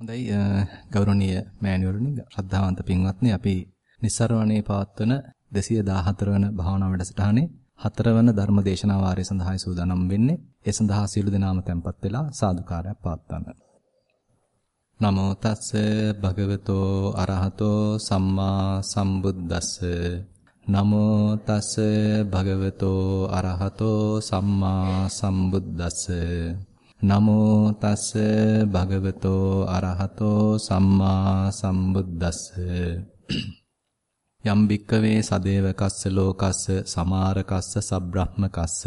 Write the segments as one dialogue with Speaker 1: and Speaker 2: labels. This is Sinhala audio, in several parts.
Speaker 1: හොඳයි ගෞරවනීය මෑණිවරුනි ශ්‍රද්ධාවන්ත පින්වත්නි අපි නිස්සරණේ පවත්වන 214 වන භාවනා වැඩසටහනේ හතරවන ධර්ම දේශනා වාරය සඳහායි සූදානම් වෙන්නේ. ඒ සඳහා සීල දනාම tempත් වෙලා සාදුකාරයක් පවත්වන්න. නමෝ තස්ස භගවතෝ අරහතෝ සම්මා සම්බුද්දස්ස නමෝ තස්ස භගවතෝ අරහතෝ සම්මා සම්බුද්දස්ස නමෝ තස්ස භගවතෝ අරහතෝ සම්මා සම්බුද්දස්ස. යම් භික්කවේ සදේවකස්ස ලෝකස්ස සමාරකස්ස සබ්‍රහ්මකස්ස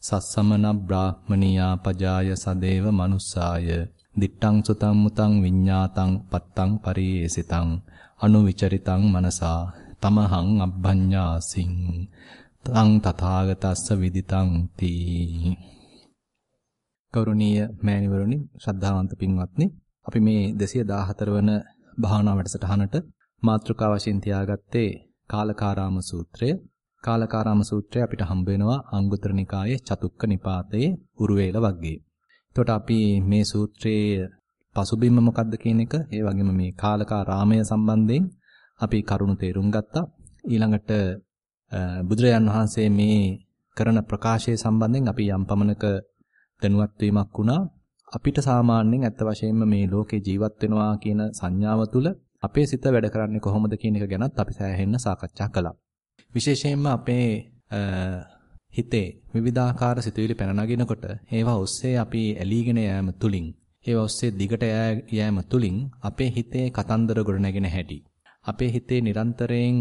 Speaker 1: සස්සමන බ්‍රාහ්මනියා පජාය සදේව මනුස්සාය. දිත්තං සුතං මුතං විඤ්ඤාතං පත්තං පරියේසිතං අනුවිචරිතං මනසා. තමහං අබ්බඤ්ඤාසින් තං තථාගතස්ස විදිතං තී. ගෞරවනීය මෑණිවරුනි ශ්‍රද්ධාවන්ත පින්වත්නි අපි මේ 214 වන භාවනා වැඩසටහනට මාතෘකා වශයෙන් තියාගත්තේ කාලකාරාම සූත්‍රය. කාලකාරාම සූත්‍රය අපිට හම්බ වෙනවා අංගුත්තර නිකායේ චතුක්ක නිපාතයේ උරුවේල වග්ගයේ. එතකොට අපි මේ සූත්‍රයේ පසුබිම මොකක්ද කියන එක, ඒ වගේම මේ කාලකාරාමය සම්බන්ධයෙන් අපි කරුණු තේරුම් ගත්තා. ඊළඟට බුදුරජාන් වහන්සේ මේ කරන ප්‍රකාශය සම්බන්ධයෙන් අපි යම් පමණක දැනුවත් වීමක් වුණා අපිට සාමාන්‍යයෙන් ඇත්ත වශයෙන්ම මේ ලෝකේ ජීවත් වෙනවා කියන සංඥාව තුළ අපේ සිත වැඩ කරන්නේ කොහොමද කියන එක ගැනත් අපි සෑහෙන්න සාකච්ඡා කළා. විශේෂයෙන්ම අපේ හිතේ විවිධාකාර සිතුවිලි පැන නගිනකොට ඒවා ඔස්සේ අපි ඇලීගෙන යෑම තුලින් ඒවා ඔස්සේ දිගට යෑම තුලින් අපේ හිතේ කතන්දර ගොඩනගෙන හැටි අපේ හිතේ නිරන්තරයෙන්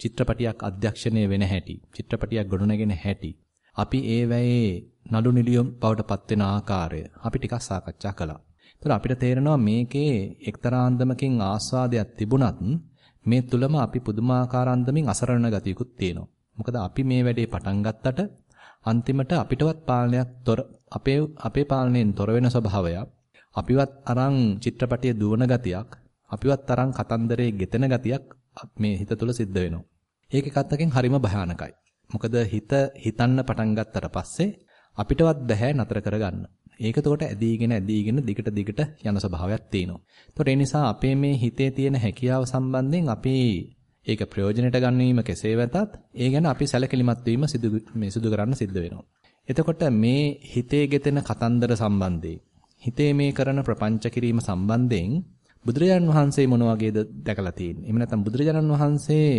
Speaker 1: චිත්‍රපටියක් අධ්‍යක්ෂණය වෙන හැටි චිත්‍රපටියක් ගොඩනගෙන හැටි අපි ඒ වෙයේ නඩු නිලියම් බවට පත් වෙන ආකාරය අපි ටිකක් සාකච්ඡා කළා. ඒතර අපිට තේරෙනවා මේකේ එක්තරා අන්දමකින් ආස්වාදයක් තිබුණත් මේ තුලම අපි පුදුමාකාර අන්දමින් අසරණ ගතියකුත් තියෙනවා. මොකද අපි මේ වැඩේ පටන් ගත්තට අන්තිමට අපිටවත් පාලනයක් තොර අපේ අපේ පාලනයෙන් තොර වෙන ස්වභාවයක් අපිවත් අරන් චිත්‍රපටිය දුවන ගතියක් අපිවත් තරම් කතන්දරේ ගෙතෙන ගතියක් මේ හිත තුළ සිද්ධ වෙනවා. ඒක එකත්තකින් හරිම භයානකයි. මොකද හිත හිතන්න පටන් ගත්තට පස්සේ අපිටවත් බෑ නතර කරගන්න. ඒක එතකොට ඇදීගෙන ඇදීගෙන දිගට දිගට යන ස්වභාවයක් තියෙනවා. එතකොට ඒ නිසා අපේ මේ හිතේ තියෙන හැකියාව සම්බන්ධයෙන් අපි ඒක ප්‍රයෝජනෙට ගන්නවීම කෙසේ වෙතත් ඒ ගැන අපි සැලකිලිමත් වීම සිදු මේ සිදු කරන්න සිද්ධ වෙනවා. එතකොට මේ හිතේ ගෙතෙන කතන්දර සම්බන්ධයෙන් හිතේ මේ කරන ප්‍රපංච කිරීම සම්බන්ධයෙන් බුදුරජාන් වහන්සේ මොන වගේද දැකලා තියෙන්නේ? එහෙම නැත්නම් බුදුරජාණන් වහන්සේ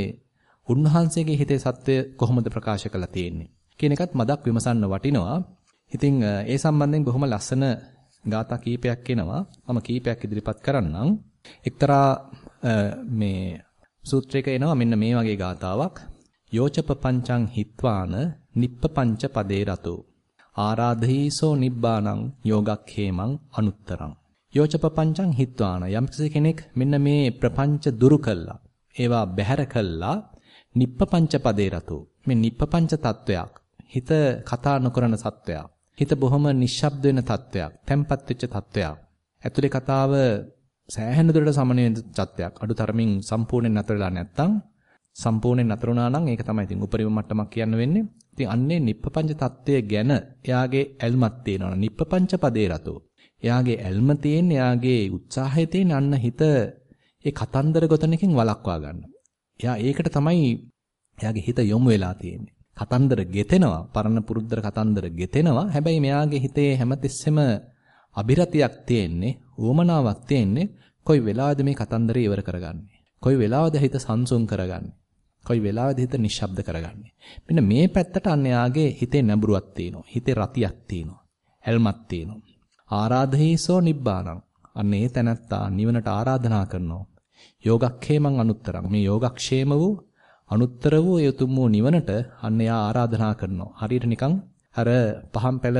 Speaker 1: උන්වහන්සේගේ හිතේ සත්‍ය කොහොමද ප්‍රකාශ කරලා තියෙන්නේ? කියන එකත් මදක් විමසන්න වටිනවා. ඉතින් ඒ සම්බන්ධයෙන් බොහොම ලස්සන ගාථා කීපයක් එනවා. මම කීපයක් ඉදිරිපත් කරන්නම්. එක්තරා මේ සූත්‍රයක එනවා මෙන්න මේ වගේ ගාතාවක්. යෝචප පංචං හිත්වාන නිප්ප පංච පදේ රතෝ ආරාධීසෝ නිබ්බාණං යෝගක්ඛේමං අනුත්තරං යෝචප පංචං හිත්වාන යම්කිසි කෙනෙක් මෙන්න මේ ප්‍රපංච දුරු කළා ඒවා බැහැර කළා නිප්ප පංච පදේ රතෝ මේ නිප්ප පංච තත්වයක් හිත කතා නොකරන සත්වයක්. හිත බොහොම නිශ්ශබ්ද වෙන තත්වයක්. තැම්පත් වෙච්ච තත්වයක්. ඇතුලේ කතාව සෑහෙන දුරට සමනය වෙන තත්වයක්. අඩු තරමින් සම්පූර්ණයෙන් නතරලා නැත්තම් සම්පූර්ණයෙන් නතර වුණා නම් ඒක තමයි ඉතින් උපරිම මට්ටමක් කියන්න වෙන්නේ. ඉතින් අන්නේ නිප්පපංච தත්ත්වය ගැන එයාගේ ඇල්මක් තියෙනවා. නිප්පපංච පදේ රතෝ. එයාගේ ඇල්ම තියෙන, එයාගේ උත්සාහය තියෙන අන්න හිත ඒ කතන්දර ගොතනකින් වළක්වා ගන්න. එයා ඒකට තමයි එයාගේ හිත යොමු වෙලා තියෙන්නේ. කතන්දර ගෙතෙනවා. පරණ පුරුද්දර කතන්දර ගෙතෙනවා. හැබැයි මෙයාගේ හිතේ හැමතිස්සෙම අභිරතියක් තියෙන්නේ, උවමනාවක් තියෙන්නේ කොයි වෙලාවද මේ කතන්දරය ඉවර කරගන්නේ. කොයි වෙලාවද හිත සංසුන් කරගන්නේ. කොයි වෙලාවද හිත නිශ්ශබ්ද කරගන්නේ. මෙන්න මේ පැත්තට අන්න යාගේ හිතේ නැඹුරුවක් තියෙනවා. හිතේ රතියක් තියෙනවා. ඇල්මක් තියෙනවා. ආරාධේසෝ නිබ්බාණං. අන්න ඒ තැනත්තා නිවනට ආරාධනා කරනවා. යෝගක්ඛේමං අනුත්තරං. මේ යෝගක්ෂේම වූ අනුත්තර වූ ඒ උතුම් වූ නිවනට අන්න එයා ආරාධනා කරනවා. හරියට නිකන් අර පහම් පැල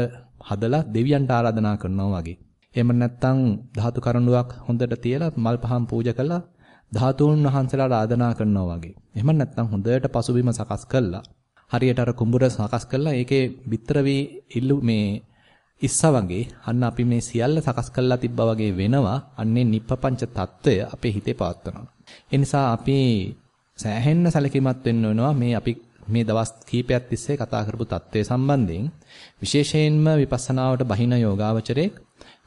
Speaker 1: හදලා දෙවියන්ට ආරාධනා කරනවා වගේ. එහෙම නැත්නම් ධාතු කරඬුවක් හොඳට තියලා මල් පහම් පූජා කළා ධාතුන් වහන්සේලාට ආරාධනා කරනවා වගේ. එහෙම නැත්නම් හොඳට පසුබිම සකස් කළා. හරියට අර කුඹුර සකස් කළා. ඒකේ විතර වී ඉල්ලු මේ ඉස්සා වගේ අන්න අපි මේ සියල්ල සකස් කළා තිබ්බා වගේ වෙනවා අන්නේ නිප්පපංච తত্ত্বය අපේ හිතේ පවත්නවා. ඒ නිසා අපි සෑහෙන්න සැලකිලිමත් වෙන්න වෙනවා මේ අපි මේ දවස් කීපයක් තිස්සේ කතා කරපු தත්ත්වය සම්බන්ධයෙන් විශේෂයෙන්ම විපස්සනාවට බහින යෝගාවචරයේ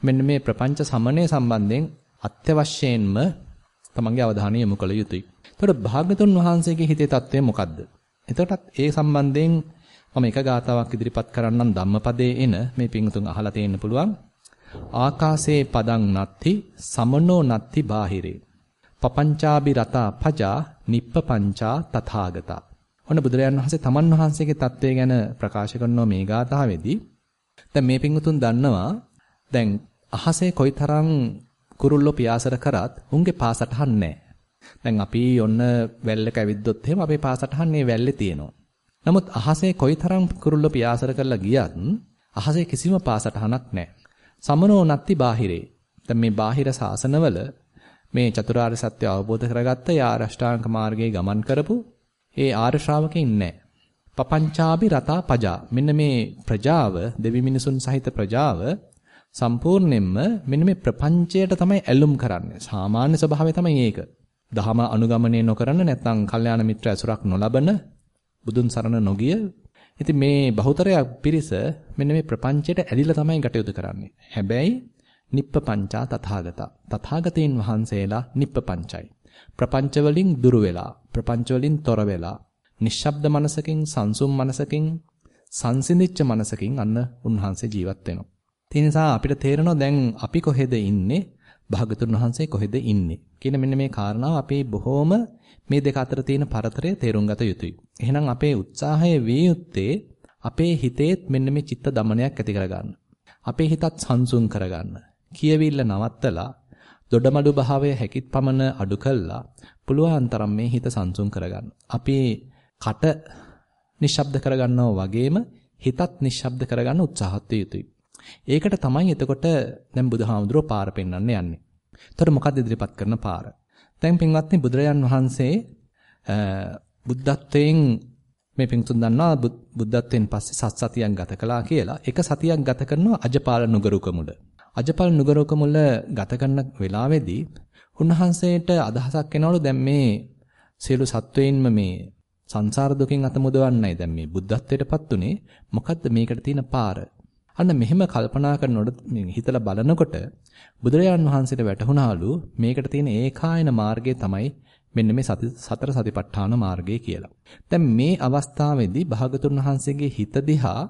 Speaker 1: මෙන්න මේ ප්‍රපංච සමනය සම්බන්ධයෙන් අත්‍යවශ්‍යයෙන්ම තමන්ගේ අවධානය යොමු කළ යුතුයි. එතකොට භාගතුන් වහන්සේගේ හිතේ தත්ත්වය මොකද්ද? එතකොටත් ඒ සම්බන්ධයෙන් මම එක ගාතාවක් ඉදිරිපත් කරන්නම් ධම්මපදයේ එන මේ පිංතුන් අහලා තියෙන්න පුළුවන්. ආකාසේ පදං නත්ති සමනෝ නත්ති බාහිරේ පපංචාබි රතා පජා නිප්පපංචා තථාගතා. ඔන්න බුදුරජාන් වහන්සේ තමන් වහන්සේගේ தත්වය ගැන ප්‍රකාශ කරනවා මේ ගාථාවේදී. දැන් මේ පිංතුන් දන්නවා දැන් අහසේ කොයිතරම් කුරුල්ලෝ පියාසර කරත් උන්ගේ පාසටහන් නැහැ. දැන් අපි ඔන්න වැල්ලක ඇවිද්දොත් එහෙම අපේ පාසටහන් මේ වැල්ලේ තියෙනවා. නමුත් අහසේ කොයිතරම් කුරුල්ලෝ පියාසර කරලා ගියත් අහසේ කිසිම පාසටහනක් නැහැ. සමනෝ නත්ති බාහිරේ. දැන් මේ බාහිර සාසනවල මේ චතුරාර්ය සත්‍ය අවබෝධ කරගත්ත යා අෂ්ටාංග මාර්ගයේ ගමන් කරපු ඒ ආර්ය ශ්‍රාවකෙ ඉන්නේ පපංචාබි රතා පජා. මෙන්න මේ ප්‍රජාව, දෙවි මිනිසුන් සහිත ප්‍රජාව සම්පූර්ණයෙන්ම මෙන්න මේ ප්‍රපංචයට තමයි ඇලුම් කරන්නේ. සාමාන්‍ය ස්වභාවය තමයි ඒක. දහම අනුගමනය නොකරන නැත්නම් කල්යාණ මිත්‍ර ඇසුරක් නොලබන බුදුන් සරණ නොගිය ඉතින් මේ බහුතරයක් පිරිස මෙන්න මේ ප්‍රපංචයට ඇලිලා තමයි කටයුතු කරන්නේ. හැබැයි නිප්පපංචා තථාගතා. තථාගතයන් වහන්සේලා නිප්පපංචයි. ප්‍රපංච වලින් දුර වෙලා, ප්‍රපංච වලින් තොර වෙලා, නිශ්ශබ්ද මනසකින්, සංසුම් මනසකින්, සංසිඳිච්ච මනසකින් අන්න උන්වහන්සේ ජීවත් වෙනවා. ඒ නිසා අපිට තේරෙනවා දැන් අපි කොහෙද ඉන්නේ? භාගතුන් වහන්සේ කොහෙද ඉන්නේ? කියන මෙන්න මේ කාරණාව අපේ බොහොම මේ දෙක අතර තියෙන පරතරය තේරුම් ගත යුතුයි. එහෙනම් අපේ උත්සාහය විය යුත්තේ අපේ හිතේත් මෙන්න මේ චිත්ත දමනයක් ඇති කරගන්න. අපේ හිතත් සංසුන් කරගන්න. කියවිල්ල නවත්තලා දොඩමඩු භාවය හැකිත් පමණ අඩු කළා පුළුවන් තරම් මේ හිත සංසුන් කරගන්න. අපි කට නිශ්ශබ්ද කරගන්නවා වගේම හිතත් නිශ්ශබ්ද කරගන්න උත්සාහත් යුතුයි. ඒකට තමයි එතකොට දැන් බුදුහාමුදුරුවෝ පාර පෙන්වන්න යන්නේ. එතකොට මොකක්ද ඉදිරිපත් කරන පාර? දැන් පින්වත්නි බුදුරජාන් වහන්සේ බුද්ධත්වයෙන් මේ පින්තුන් දන්නවා බුද්ධත්වයෙන් පස්සේ සත් සතියක් ගත කළා කියලා. එක සතියක් ගත කරනවා අජපාල නුගරුක මුල. අජපාල නුගරුක මුල ගත කරන වෙලාවේදී උන්වහන්සේට අදහසක් එනවලු දැන් මේ සියලු සත්වයින්ම මේ සංසාර දුකින් අත මුදවන්නයි දැන් මේ බුද්ධත්වයටපත් උනේ. මොකද්ද මේකට තියෙන පාර? අන්න මෙහෙම කල්පනා කරනකොට හිතලා බලනකොට බුදුරජාන් වහන්සේට වැටහුණාලු මේකට තියෙන ඒකායන මාර්ගය තමයි මෙන්න මේ සති සතර සතිපට්ඨාන මාර්ගය කියලා. දැන් මේ අවස්ථාවේදී භාගතුන් වහන්සේගේ හිත දිහා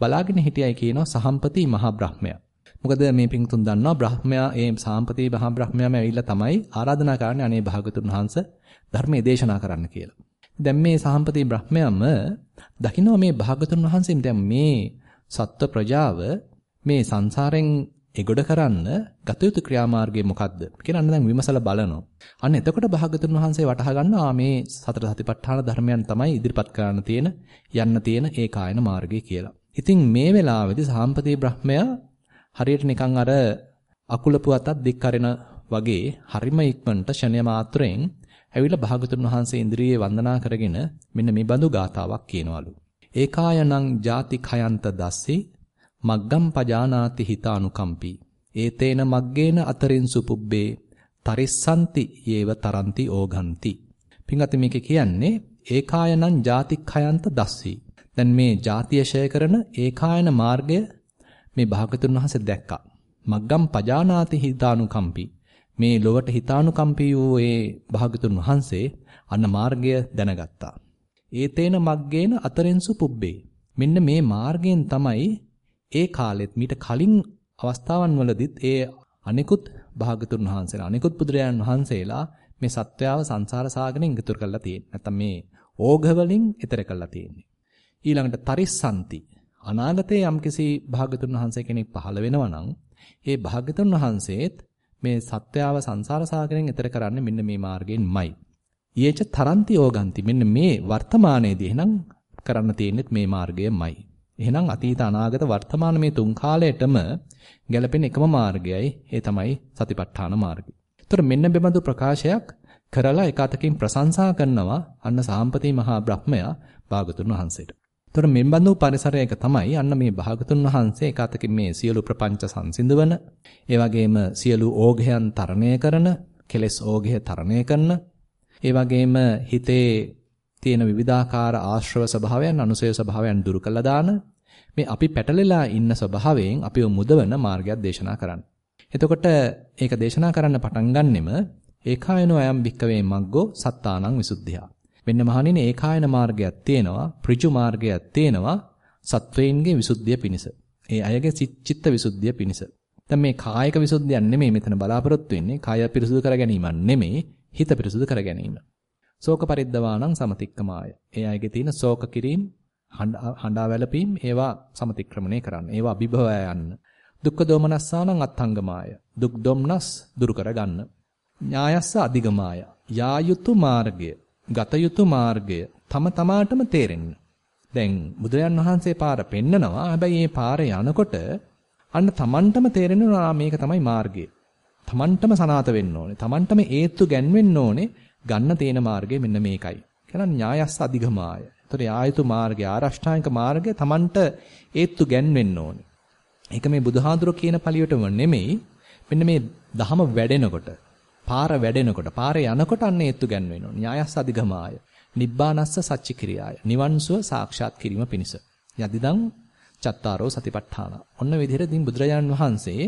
Speaker 1: බලාගෙන හිටියයි කියනවා සහම්පති මහා බ්‍රහ්මයා. මොකද මේ පිංතුන් දන්නවා බ්‍රහ්මයා ඒ සාම්පති මහා බ්‍රහ්මයාම ඇවිල්ලා තමයි ආරාධනා කරන්නේ අනේ භාගතුන් වහන්සේ ධර්මයේ දේශනා කරන්න කියලා. දැන් මේ සාම්පති බ්‍රහ්මයාම දකින්න මේ භාගතුන් වහන්සේ දැන් මේ සත්ව ප්‍රජාව මේ සංසාරෙන් එගොඩ කරන්න ගත යුතු ක්‍රියාමාර්ගය මොකක්ද කියලා අන්න දැන් විමසලා බලනවා. අන්න එතකොට භාගතුන් වහන්සේ වටහා ගන්නවා මේ සතර සතිපට්ඨාන ධර්මයන් තමයි ඉදිරිපත් කරන්න තියෙන යන්න තියෙන ඒ කායන මාර්ගය කියලා. ඉතින් මේ වෙලාවේදී සාම්පති බ්‍රහ්මයා හරියට නිකන් අර අකුලපු අතක් දික් කරන වගේ හරිම ඉක්මනට ෂණ්‍ය මාත්‍රයෙන් ඇවිල්ලා භාගතුන් වහන්සේ ඉන්ද්‍රියේ වන්දනා කරගෙන මෙන්න මේ බඳු ගාතාවක් කියනවලු. ඒකායනං ಜಾති khයන්ත දස්සි මග්ගම් පජානාති හිතානුකම්පි. ඒතේන මග්ගේන අතරින් සුපුබ්බේ තරිස්සන්ති යේව තරන්ති ඕගන්ති. පින්ගත මේක කියන්නේ ඒකායනං ಜಾති khයන්ත දස්සි. දැන් මේ ಜಾතිය ෂය කරන ඒකායන මාර්ගය මේ භාගතුන් වහන්සේ දැක්කා මග්ගම් පජානාති හිතානුකම්පි මේ ලොවට හිතානුකම්පී වූ ඒ භාගතුන් වහන්සේ අන්න මාර්ගය දැනගත්තා ඒතේන මග්ගේන අතරෙන්සු පුබ්බේ. මෙන්න මේ මාර්ගයෙන් තමයි ඒ කාලෙත් මීට කලින් අවස්ථාවන් වලදීත් ඒ අනිකුත් භාගතුන් වහන්සේලා අනිකුත් බුදුරජාණන් වහන්සේලා මේ සත්‍යාව සංසාර සාගරයෙන් ඉතුරු කරලා තියෙන්නේ. නැත්තම් මේ ඕඝ වලින් ඈතර කරලා තියෙන්නේ. ඊළඟට තරිස්සanti අනාගතයේ යම්කිසි භාගතුන් වහන්සේ කෙනෙක් පහළ වෙනවා නම් ඒ භාගතුන් වහන්සේත් මේ සත්‍යාව සංසාර සාගරයෙන් ඈතර කරන්නේ මෙන්න මේ මාර්ගයෙන්මයි. ඊයච තරන්ති යෝගන්ති. මෙන්න මේ වර්තමානයේදී එහෙනම් කරන්න තියෙන්නේ මේ මාර්ගයමයි. එහෙනම් අතීත අනාගත වර්තමාන මේ තුන් කාලයටම ගැලපෙන එකම මාර්ගයයි ඒ තමයි සතිපට්ඨාන මාර්ගය. ඒතර මෙන්න බෙබඳු ප්‍රකාශයක් කරලා එක අතකින් ප්‍රශංසා කරනවා අන්න සාම්පති මහා බ්‍රහ්මයා භාගතුන් වහන්සේට. ඒතර මෙබඳු පරිසරයක තමයි අන්න මේ භාගතුන් වහන්සේ එක අතකින් මේ සියලු ප්‍රපංච සංසිඳවන, ඒ වගේම සියලු ඕඝයන් තරණය කරන, කෙලෙස් ඕඝය තරණය කරන ඒ වගේම හිතේ තියෙන විවිධාකාර ආශ්‍රව ස්වභාවයන් අනුසය ස්වභාවයන් දුරු කළා දාන මේ අපි පැටලෙලා ඉන්න ස්වභාවයෙන් අපිව මුදවන මාර්ගයක් දේශනා කරන්න. එතකොට ඒක දේශනා කරන්න පටන් ගන්නෙම ඒකායනෝ අයම් භික්කවේ මග්ගෝ සත්තානං විසුද්ධියා. මෙන්න මහණෙනි ඒකායන මාර්ගයක් තියෙනවා, ප්‍රිජු මාර්ගයක් තියෙනවා සත්වයින්ගේ විසුද්ධිය පිණිස. ඒ අයගේ චිත්ත විසුද්ධිය පිණිස. දැන් මේ කායික විසුද්ධියක් නෙමෙයි මෙතන බලාපොරොත්තු වෙන්නේ. කාය පිරිසුදු කර ගැනීමක් නෙමෙයි, හිත පිරිසුදු කර ගැනීම. ශෝක පරිද්දවාණං සමතික්කමාය. ඒ අයගේ තියෙන ශෝක කිරීම, හඬා වැළපීම් ඒවා සමතික්‍රමණය කරන්න. ඒවා අභිභව යන්න. දුක්ඛ දෝමනස්සානං අත්ංගමාය. දුක් දොම්නස් දුරු කරගන්න. ඥායස්ස අධිගමාය. යා යුතු මාර්ගය, ගත යුතු මාර්ගය තම තමාටම තේරෙන්න. දැන් බුදුරජාන් වහන්සේ පාර පෙන්නනවා. හැබැයි මේ පාරේ යනකොට අන්න තමන්ටම තේරෙනවා මේක තමයි මාර්ගය. තමන්ටම සනාත වෙන්න ඕනේ. තමන්ටම ඒත්තු ගැන්වෙන්න ඕනේ. ගන්න තේන මාර්ගය මෙන්න මේකයි. කියනවා ඥායස්ස අධිගමාය. ඒතර ආයතු මාර්ගය ආරෂ්ඨාංග මාර්ගය තමන්ට ඒත්තු ගැන්වෙන්න ඕනේ. ඒක මේ බුදුහාඳුර කියන පළියටම නෙමෙයි. මෙන්න මේ දහම වැඩෙනකොට, පාර වැඩෙනකොට, පාරේ යනකොට අන්න ඒත්තු ගැන්වෙන්න ඕනේ. ඥායස්ස අධිගමාය. නිබ්බානස්ස සච්චි ක්‍රියාය. නිවන්සුව සාක්ෂාත් කිරීම පිණිස. යදිදං චත්තාරෝ සතිපට්ඨාන. ඔන්න විදිහට ඉතින් බුදුරජාණන් වහන්සේ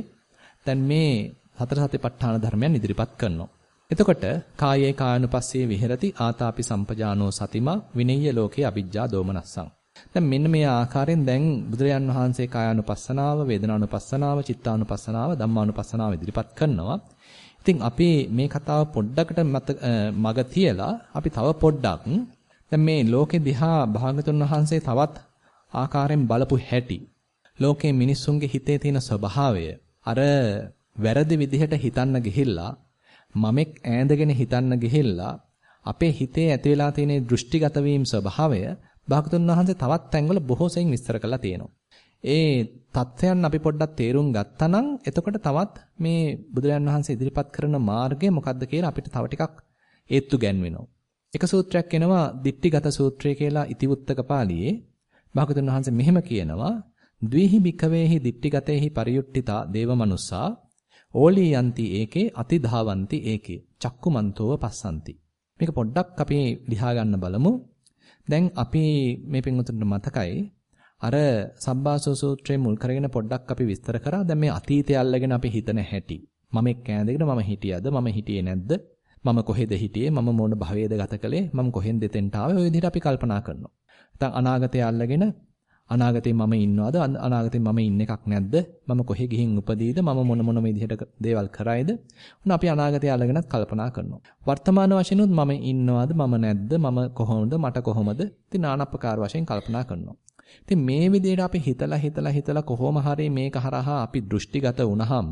Speaker 1: දැන් මේ හතර සතිපට්ඨාන ධර්මයන් ඉදිරිපත් කරනවා. එතකොට කායේ කායනුපස්සේ විහෙරති ආතාපි සම්පජානෝ සතිමා විනෙය්‍ය ලෝකේ අවිජ්ජා දෝමනස්සං. දැන් මෙන්න මේ ආකාරයෙන් දැන් බුදුරජාන් වහන්සේ කායානුපස්සනාව, වේදනානුපස්සනාව, චිත්තානුපස්සනාව, ධම්මානුපස්සනාව ඉදිරිපත් කරනවා. ඉතින් අපි මේ කතාව පොඩ්ඩකට මග තියලා අපි තව පොඩ්ඩක් දැන් මේ ලෝකෙ දිහා භාගතුන් වහන්සේ තවත් ආකාරයෙන් බලපු හැටි ලෝකේ මිනිස්සුන්ගේ හිතේ තියෙන ස්වභාවය අර වැරදි විදිහට හිතන්න ගිහිල්ලා මමෙක් ඈඳගෙන හිතන්න ගිහිල්ලා අපේ හිතේ ඇති වෙලා තියෙන දෘෂ්ටිගත වීම ස්වභාවය භාගතුන් වහන්සේ තවත් තැන්වල බොහෝ සෙයින් විස්තර කරලා තියෙනවා. ඒ தත්වයන් අපි පොඩ්ඩක් තේරුම් ගත්තනම් එතකොට තවත් මේ බුදුරජාන් වහන්සේ ඉදිරිපත් කරන මාර්ගය මොකක්ද කියලා අපිට තව ටිකක් ඒත්තු ගැන්වෙනවා. එක සූත්‍රයක් එනවා දිට්ඨිගත සූත්‍රය කියලා ඉතිවුත්තක පාළියේ. භාගතුන් වහන්සේ මෙහෙම කියනවා ද්විහි භික්ඛවේහි දිට්ඨිගතේහි පරියුට්ඨිතා දේවමනුස්සා ඕලී යන්ති ඒකේ අතිධාවಂತಿ ඒකේ චක්කුමන්තෝව පස්සන්ති. මේක පොඩ්ඩක් අපි ලියා ගන්න බලමු. දැන් අපි මේ පින්වතුන්ට මතකයි අර සබ්බාසෝ සූත්‍රයේ මුල් කරගෙන පොඩ්ඩක් අපි විස්තර කරා. දැන් මේ අතීතය අල්ලගෙන අපි හිතන හැටි. මම එක් කෑඳගෙන මම හිටියද? මම හිටියේ නැද්ද? මම කොහෙද හිටියේ? මම මොන භවයේද ගත කළේ? මම කොහෙන්ද දෙතෙන්ට ආවේ? ඔය විදිහට අපි කල්පනා කරනවා. නැත්නම් අනාගතය අල්ලගෙන අනාගතේ මම ඉන්නවද? අනාගතේ මම ඉන්න එකක් නැද්ද? මම කොහෙ ගිහින් උපදීද? මම මොන මොන විදිහට දේවල් කරයිද? ඔන්න අපි අනාගතය අල්ලගෙනත් කල්පනා කරනවා. වර්තමාන වශයෙන් මම ඉන්නවද? මම නැද්ද? මම කොහොමද? මට කොහොමද? ඉතින් নানা ප්‍රකාර වශයෙන් කල්පනා කරනවා. ඉතින් මේ විදිහට අපි හිතලා හිතලා හිතලා කොහොම හරි මේක හරහා අපි දෘෂ්ටිගත වුණාම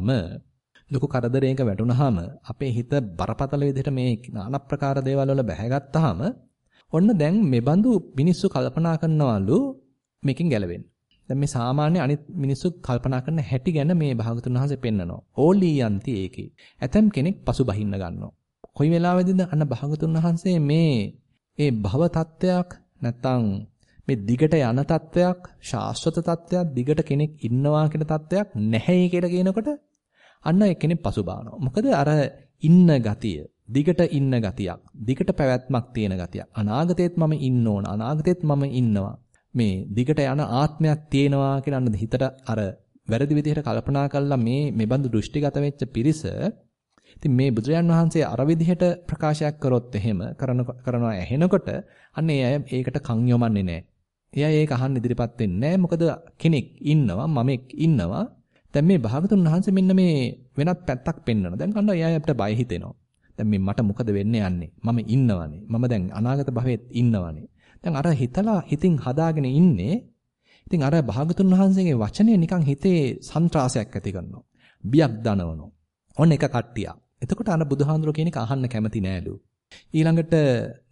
Speaker 1: ලොකු කරදරයක වැටුණාම අපේ හිත බරපතල විදිහට මේ নানা ප්‍රකාර දේවල් වල බැහැගත්තාම ඔන්න දැන් මෙබඳු මිනිස්සු කල්පනා කරනවලු මේකෙන් ගැලවෙන්න. දැන් මේ සාමාන්‍ය අනිත් මිනිස්සු කල්පනා කරන හැටි ගැන මේ භාගතුන් වහන්සේ පෙන්නනවා. ඕලී යන්ති ඒකේ. ඇතම් කෙනෙක් පසුබහින්න ගන්නවා. කොයි වෙලාවෙදිද අන්න භාගතුන් වහන්සේ මේ ඒ භව තත්වයක් නැත්තම් මේ දිගට යන තත්වයක් ශාස්වත තත්වයක් දිගට කෙනෙක් ඉන්නවා කියන තත්වයක් නැහැ කියලා කියනකොට අන්න ඒ කෙනෙක් පසුබානවා. මොකද අර ඉන්න ගතිය, දිගට ඉන්න ගතියක්, දිගට පැවැත්මක් තියෙන ගතියක්. අනාගතේත් මම ඉන්න ඕන, අනාගතේත් මම ඉන්නවා. මේ දිගට යන ආත්මයක් තියෙනවා කියලා අන්න හිතට අර වැරදි විදිහට කල්පනා කළා මේ මෙබඳු දෘෂ්ටිගත වෙච්ච පිරිස ඉතින් මේ බුදුරජාන් වහන්සේ අර විදිහට ප්‍රකාශයක් කරොත් එහෙම කරන කරනවා ඇහෙනකොට අන්න ඒ අය ඒකට කන් යොමන්නේ නැහැ. එයා ඒක අහන්න ඉදිරිපත් වෙන්නේ මොකද කෙනෙක් ඉන්නවා මමෙක් ඉන්නවා. දැන් මේ භාගතුන් වහන්සේ මෙන්න මේ වෙනත් පැත්තක් පෙන්වනවා. දැන් කන්න එයා අපිට බය හිතෙනවා. දැන් මේ මට මොකද වෙන්නේ යන්නේ? මම ඉන්නවනේ. මම දැන් අනාගත භවෙත් ඉන්නවනේ. දැන් අර හිතලා හිතින් හදාගෙන ඉන්නේ. ඉතින් අර භාගතුන් වහන්සේගේ වචනය නිකන් හිතේ සන්ත්‍රාසයක් ඇති කරනවා. බියක් දනවනවා. ඔන්න එක කට්ටියක්. එතකොට අර බුදුහාඳුර කියන එක අහන්න කැමති නෑලු. ඊළඟට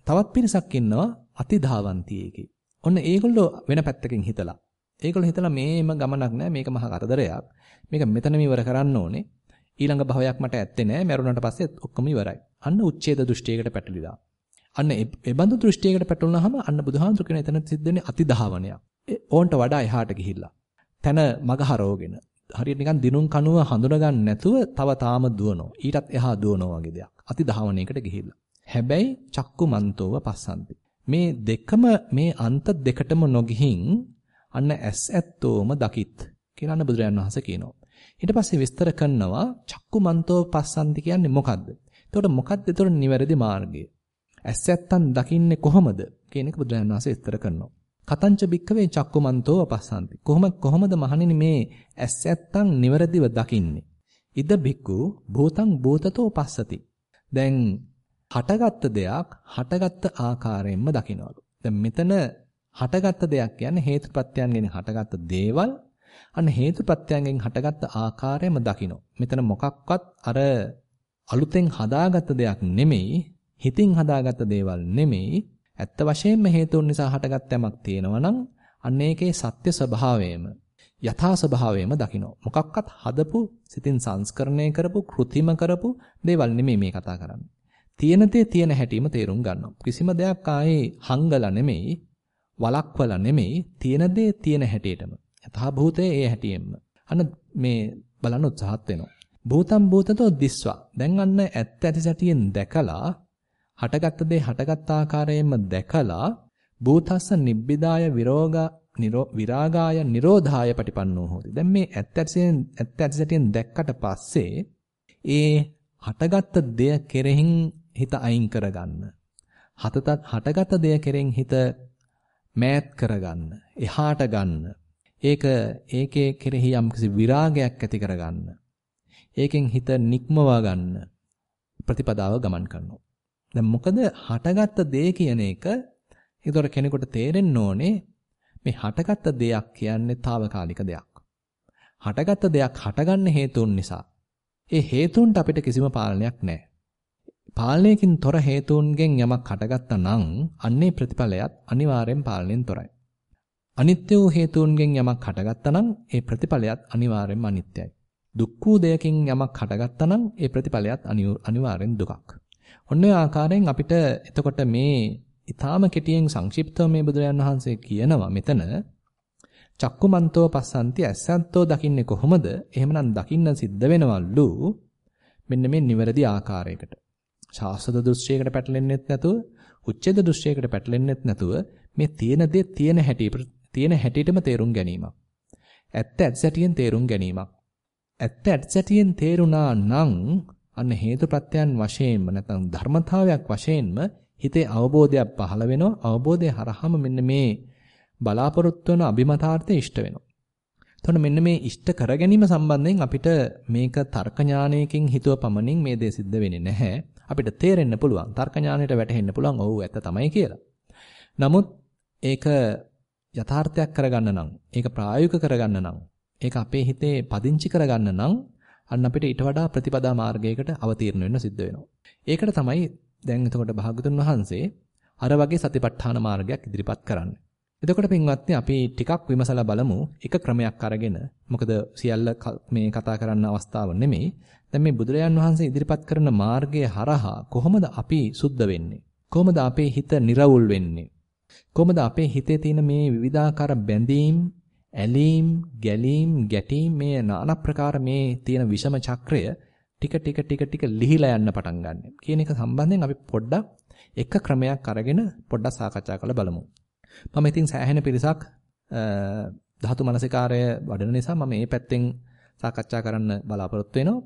Speaker 1: තවත් පිරිසක් ඉන්නවා අතිධාවන්තියේකේ. ඔන්න ඒගොල්ලෝ වෙන පැත්තකින් හිතලා. ඒගොල්ලෝ හිතලා මේම ගමනක් නෑ මේක මහා කරදරයක්. මේක මෙතනම ඉවර කරන්න ඕනේ. ඊළඟ භවයක් මට ඇත්තේ නෑ. මරුණට පස්සේ ඔක්කොම ඉවරයි. අන්න උච්ඡේද දෘෂ්ටියකට පැටලිලා. අන්න ඒ බඳු දෘෂ්ටියකට පැටලුනහම අන්න බුදුහාමුදුරු කියන එතන සිද්ධ වෙන්නේ අතිධාවනයක්. ඕන්ට වඩා එහාට ගිහිල්ලා. තන මග හරවගෙන. හරියට නිකන් දිනුම් කනුව හඳුනගන්න නැතුව තව තාම දුවනවා. ඊටත් එහා දුවනවා වගේ දෙයක්. අතිධාවනයකට ගිහිල්ලා. හැබැයි චක්කු මන්තෝව පස්සන්ති. මේ දෙකම මේ අන්ත දෙකටම නොගිහින් අන්න ඇස් ඇත්තෝම දකිත් කියලා අන්න බුදුරජාණන් වහන්සේ කියනවා. ඊට පස්සේ විස්තර කරනවා චක්කු මන්තෝ පස්සන්ති කියන්නේ මොකද්ද? එතකොට මොකද්ද එතකොට නිවැරදි මාර්ගය? ඇස් ඇත්තන් දකින්නේ කොහොමද කියන එක බුදුරජාණන් වහන්සේ විස්තර කරනවා. කතංච බික්කවේ චක්කුමන්තෝ අපස්සන්ති. කොහොම කොහොමද මහණෙනි මේ ඇස් ඇත්තන් නිවැරදිව දකින්නේ? ඉද බික්කු භූතං භූතතෝ පස්සති. දැන් හටගත්ත දෙයක් හටගත්ත ආකාරයෙන්ම දකින්නවලු. දැන් මෙතන හටගත්ත දෙයක් කියන්නේ හේතුප්‍රත්‍යයන්ගෙන් හටගත්ත දේවල් අන්න හේතුප්‍රත්‍යයන්ගෙන් හටගත්ත ආකාරයම දකින්න. මෙතන මොකක්වත් අර අලුතෙන් හදාගත්ත දෙයක් නෙමෙයි, හිතින් හදාගත්ත දේවල් නෙමෙයි, ඇත්ත වශයෙන්ම හේතුන් නිසා හටගත් යමක් තියෙනවා නම් අන්න ඒකේ සත්‍ය ස්වභාවයම යථා ස්වභාවයම දකින්න. මොකක්වත් හදපු, සිතින් සංස්කරණය කරපු, કૃතිම කරපු දේවල් නෙමෙයි මේ කතා කරන්නේ. තියෙන දේ තියෙන හැටිම තේරුම් ගන්නවා. කිසිම දෙයක් ආයේ හංගලා නෙමෙයි, වලක්වලා නෙමෙයි, තියෙන දේ තියෙන හැටියටම. යථා භූතයේ ඒ හැටියෙම. අන්න මේ බලන්න උත්සාහත් වෙනවා. භූතම් භූතතෝ දිස්වා. දැන් අන්න ඇත්ත ඇති සැටියෙන් දැකලා හටගත් දේ හටගත් ආකාරයෙන්ම දැකලා භූතස්ස නිබ්බිදාය විරෝගා විරාගාය නිරෝධාය පටිපන්නෝ හොති. දැන් මේ ඇත්ත ඇතිසෙන් ඇත්ත ඇතිසැටියෙන් දැක්කට පස්සේ ඒ හටගත් දෙය කෙරෙහින් හිත අයින් කරගන්න. හතතත් හටගත් දෙය කෙරෙහින් හිත මෑත් කරගන්න. එහාට ගන්න. ඒක ඒකේ කෙරෙහි යම්කිසි විරාගයක් ඇති කරගන්න. ඒකෙන් හිත නික්මවා ගන්න ප්‍රතිපදාව ගමන් කරනවා. දැන් මොකද හටගත්ත දේ කියන එක ඒතර කෙනෙකුට තේරෙන්න ඕනේ මේ හටගත්ත දෙයක් කියන්නේ తాවකාලික දෙයක්. හටගත්ත දෙයක් හටගන්න හේතුන් නිසා. ඒ හේතුන්ට අපිට කිසිම පාලනයක් නැහැ. පාලනයකින් තොර හේතුන්ගෙන් යමක් හටගත්තා නම් අන්නේ ප්‍රතිඵලයත් අනිවාර්යෙන් පාලනයෙන් තොරයි. අනිත්‍ය වූ හේතුන්ගෙන් යමක් හටගත්තා නම් ඒ ප්‍රතිඵලයත් අනිවාර්යෙන්ම අනිත්‍යයි. දුක් වූ දෙයකින් යමක් හටගත්තා නම් ඒ ප්‍රතිඵලයත් අනිවාර්යෙන් දුකක්. ඔන්න ඔය ආකාරයෙන් අපිට එතකොට මේ ඊටාම කෙටියෙන් සංක්ෂිප්තව මේ බුදුරජාන් වහන්සේ කියනවා මෙතන චක්කුමන්තෝ පස්සන්ති ඇසන්තෝ දකින්නේ කොහොමද? එහෙමනම් දකින්න සිද්ධ වෙනවලු මෙන්න මේ නිවැරදි ආකාරයකට. ශාස්ත්‍ර දෘශ්‍යයකට පැටලෙන්නෙත් නැතුව, උච්ඡේද දෘශ්‍යයකට පැටලෙන්නෙත් නැතුව මේ තියෙන දේ තියෙන හැටි තියෙන හැටියටම තේරුම් ගැනීමක්. ඇත්ත ඇත්තටියෙන් තේරුම් ගැනීමක්. ඇත්ත ඇත්තටියෙන් තේරුණා නම් අන්න හේතුප්‍රත්‍යයන් වශයෙන්ම නැත්නම් ධර්මතාවයක් වශයෙන්ම හිතේ අවබෝධයක් පහළ වෙනවා. අවබෝධය හරහාම මෙන්න මේ බලාපොරොත්තු වෙන අභිමතාර්ථය ඉෂ්ට වෙනවා. එතකොට මෙන්න මේ ඉෂ්ට කර ගැනීම සම්බන්ධයෙන් අපිට මේක තර්ක ඥානයකින් හිතුව පමණින් මේ දේ සිද්ධ වෙන්නේ නැහැ. අපිට තේරෙන්න පුළුවන්. තර්ක ඥානයට වැටහෙන්න පුළුවන්. ඔව් ඇත්ත තමයි කියලා. නමුත් ඒක යථාර්ථයක් කරගන්න නම්, ඒක ප්‍රායෝගික කරගන්න නම්, ඒක අපේ හිතේ පදිංචි කරගන්න නම් අන්න අපිට ඊට වඩා ප්‍රතිපදා මාර්ගයකට අවතීර්ණ වෙන්න සිද්ධ වෙනවා. ඒකට තමයි දැන් එතකොට භාගතුන් වහන්සේ අර වගේ සතිපට්ඨාන මාර්ගයක් ඉදිරිපත් කරන්නේ. එතකොට පින්වත්නි අපි ටිකක් විමසලා බලමු එක ක්‍රමයක් අරගෙන මොකද සියල්ල මේ කතා කරන්න අවස්ථාව නෙමෙයි. දැන් මේ බුදුරජාන් වහන්සේ ඉදිරිපත් කරන මාර්ගය හරහා කොහොමද අපි සුද්ධ වෙන්නේ? කොහොමද අපේ හිත නිර්වුල් වෙන්නේ? කොහොමද අපේ හිතේ තියෙන මේ විවිධාකාර බැඳීම්, ඇලීම්, ගැලීම්, ගැටීම් මේ নানা ප්‍රකාර මේ තියෙන විෂම චක්‍රය ටික ටික ටික ටික ලිහිලා යන්න පටන් ගන්න. කියන එක සම්බන්ධයෙන් අපි පොඩ්ඩක් එක ක්‍රමයක් අරගෙන පොඩ්ඩක් සාකච්ඡා කරලා බලමු. මම ඉතින් සෑහෙන පිරිසක් ධාතු මනසිකාරය වඩන නිසා මම මේ පැත්තෙන් සාකච්ඡා කරන්න බලාපොරොත්තු වෙනවා.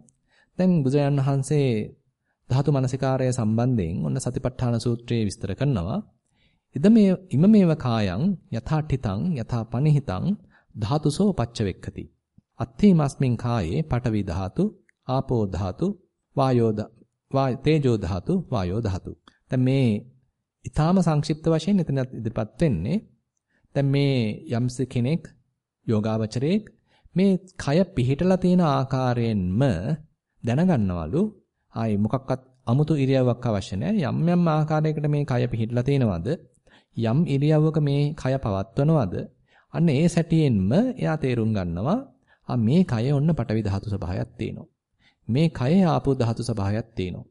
Speaker 1: දැන් බුදුරජාණන් වහන්සේ ධාතු මනසිකාරය සම්බන්ධයෙන් ඔන්න සතිපට්ඨාන සූත්‍රයේ විස්තර කරනවා. ඉද මේ ඉම මේව කායං යථාඨිතං යථා පනිහිතං ධාතුසෝ පච්චවෙක්ඛති. අත්ථි මස්මින් කායේ පඨවි ධාතු ආපෝ ධාතු වායෝ වා තේජෝ ධාතු වායෝ ධාතු. දැන් මේ ඊටාම සංක්ෂිප්ත වශයෙන් එතන ඉදිරිපත් වෙන්නේ දැන් මේ යම්ස කෙනෙක් යෝගාවචරයේ මේ කය පිහිටලා තියෙන ආකාරයෙන්ම දැනගන්නවලු ආයේ මොකක්වත් අමුතු ඉරියව්වක් අවශ්‍ය නැහැ යම් යම් ආකාරයකට මේ කය පිහිටලා තියෙනවද යම් ඉරියව්වක මේ කය පවත්වනවද අන්න ඒ සැටියෙන්ම එයා තේරුම් ගන්නවා ආ මේ කය ඔන්න පටවි ධාතු ස්වභාවයක් තියෙනවා මේ කයේ ආපෝ ධාතු ස්වභාවයක් තියෙනවා.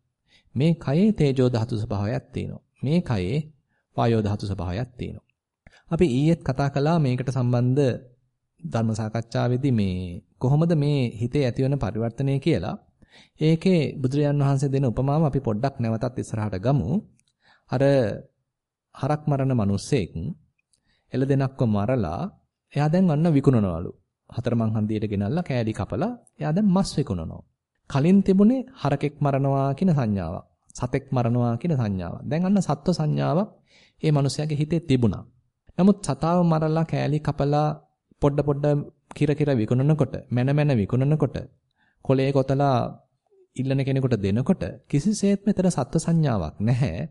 Speaker 1: මේ කයේ තේජෝ ධාතු ස්වභාවයක් තියෙනවා. මේ කයේ වායෝ ධාතු ස්වභාවයක් තියෙනවා. අපි ඊයේත් කතා කළා මේකට සම්බන්ධ ධර්ම සාකච්ඡාවේදී මේ කොහොමද මේ හිතේ ඇතිවන පරිවර්තනය කියලා. ඒකේ බුදුරජාන් වහන්සේ දෙන උපමාව අපි පොඩ්ඩක් නැවතත් ඉස්සරහට ගමු. අර හරක් මරන මිනිස්සෙක් එළ දෙනක්ව මරලා එයා දැන් අන්න විකුණනවලු. හතරමං හන්දියට ගෙනල්ලා කෑලි කපලා එයා දැන් මස් විකුණනවා. කලින් තිබුණේ හරකෙක් මරනවා කියන සංඥාවක්. සතෙක් මරනවා කියන සංඥාවක්. දැන් අන්න සත්ව සංඥාවක් ඒ මනුස්සයාගේ හිතේ තිබුණා. නමුත් සතාව මරලා කෑලි කපලා පොඩ පොඩ කිර කිර විකුණනකොට මැන මැන විකුණනකොට කොලේ කොතලා ඉල්ලන කෙනෙකුට දෙනකොට කිසිසේත් මෙතන සත්ව සංඥාවක් නැහැ.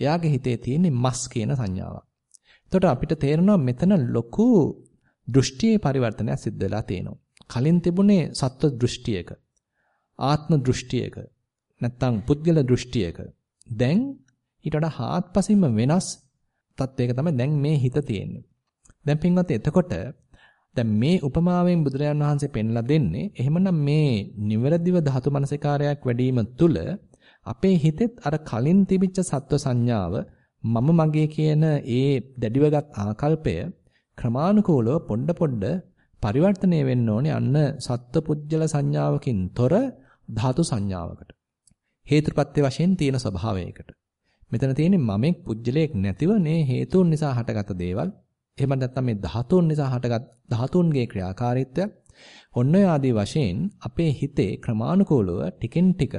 Speaker 1: එයාගේ හිතේ තියෙන්නේ මස් කියන සංඥාවක්. එතකොට අපිට තේරෙනවා මෙතන ලොකු දෘෂ්ටියේ පරිවර්තනයක් සිද්ධ වෙලා තියෙනවා. කලින් තිබුණේ සත්ව දෘෂ්ටියක. ආත්ම දෘෂ්ටියක. නැත්තම් පුද්ගල දෘෂ්ටියක. දැන් ඊට වඩා හාත්පසින්ම වෙනස් තත්වයක තමයි දැන් මේ හිත තියෙන්නේ. දැන් පින්වත් එතකොට දැන් මේ උපමාවෙන් බුදුරජාණන් වහන්සේ පෙන්ලා දෙන්නේ එහෙමනම් මේ නිවැරදිව ධාතු මනසිකාරයක් වැඩිම තුල අපේ හිතෙත් අර කලින් තිබිච්ච සත්ව සංඥාව මම මගේ කියන ඒ දැඩිවගත් ආකල්පය ක්‍රමානුකූලව පොඩ පොඩ පරිවර්තනය වෙන්න ඕනේ අන්න සත්පුජ්‍යල සංඥාවකින් තොර ධාතු සංඥාවකට. හේතුපත්‍ය වශයෙන් තියෙන ස්වභාවයකට. මෙතන තියෙන්නේ මමෙක් පුජ්‍යලයක් නැතිව නේ හේතුන් නිසා හටගත් දේවල්. එහෙම නැත්නම් මේ ධාතුන් නිසා හටගත් ධාතුන්ගේ ක්‍රියාකාරීත්වය. ඔන්න ඔය ආදී වශයෙන් අපේ හිතේ ක්‍රමානුකූලව ටිකෙන් ටික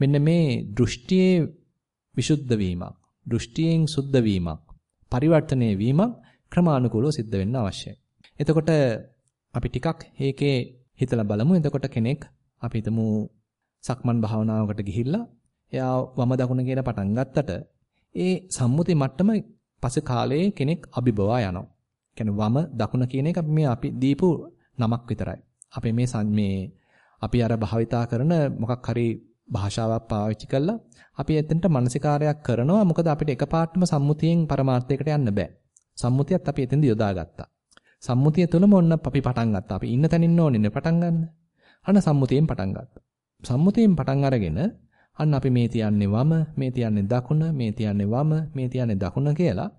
Speaker 1: මෙන්න මේ දෘෂ්ටියේ විසුද්ධ වීමක්, දෘෂ්ටියෙන් සුද්ධ වීමක්, පරිවර්තනය වීමක් ක්‍රමානුකූලව සිද්ධ වෙන්න අවශ්‍යයි. එතකොට අපි ටිකක් ඒකේ හිතලා බලමු. එතකොට කෙනෙක් අපි හිතමු සක්මන් භාවනාවකට ගිහිල්ලා එයා වම දකුණ කියලා පටන් ගත්තට ඒ සම්මුති මට්ටම පස්සේ කාලයේ කෙනෙක් අභිබවා යනවා. කියන්නේ වම දකුණ කියන එක මේ අපි දීපු නමක් විතරයි. අපේ මේ මේ අපි අර භාවිතා කරන මොකක් හරි භාෂාවක් පාවිච්චි කළා අපි එතනට මානසිකාරයක් කරනවා මොකද අපිට එකපාරටම සම්මුතියෙන් පරමාර්ථයකට යන්න බෑ. සම්මුතියත් අපි එතෙන්ද යොදාගත්තා. සම්මුතිය තුළම ඔන්න අපි පටන් ගත්තා. අපි ඉන්න තැනින් ඕනේ පටන් ගන්න. අන්න සම්මුතියෙන් පටන් ගත්තා. සම්මුතියෙන් පටන් අරගෙන අන්න අපි මේ තියන්නේ වම, මේ තියන්නේ දකුණ, මේ තියන්නේ වම, මේ තියන්නේ දකුණ කියලා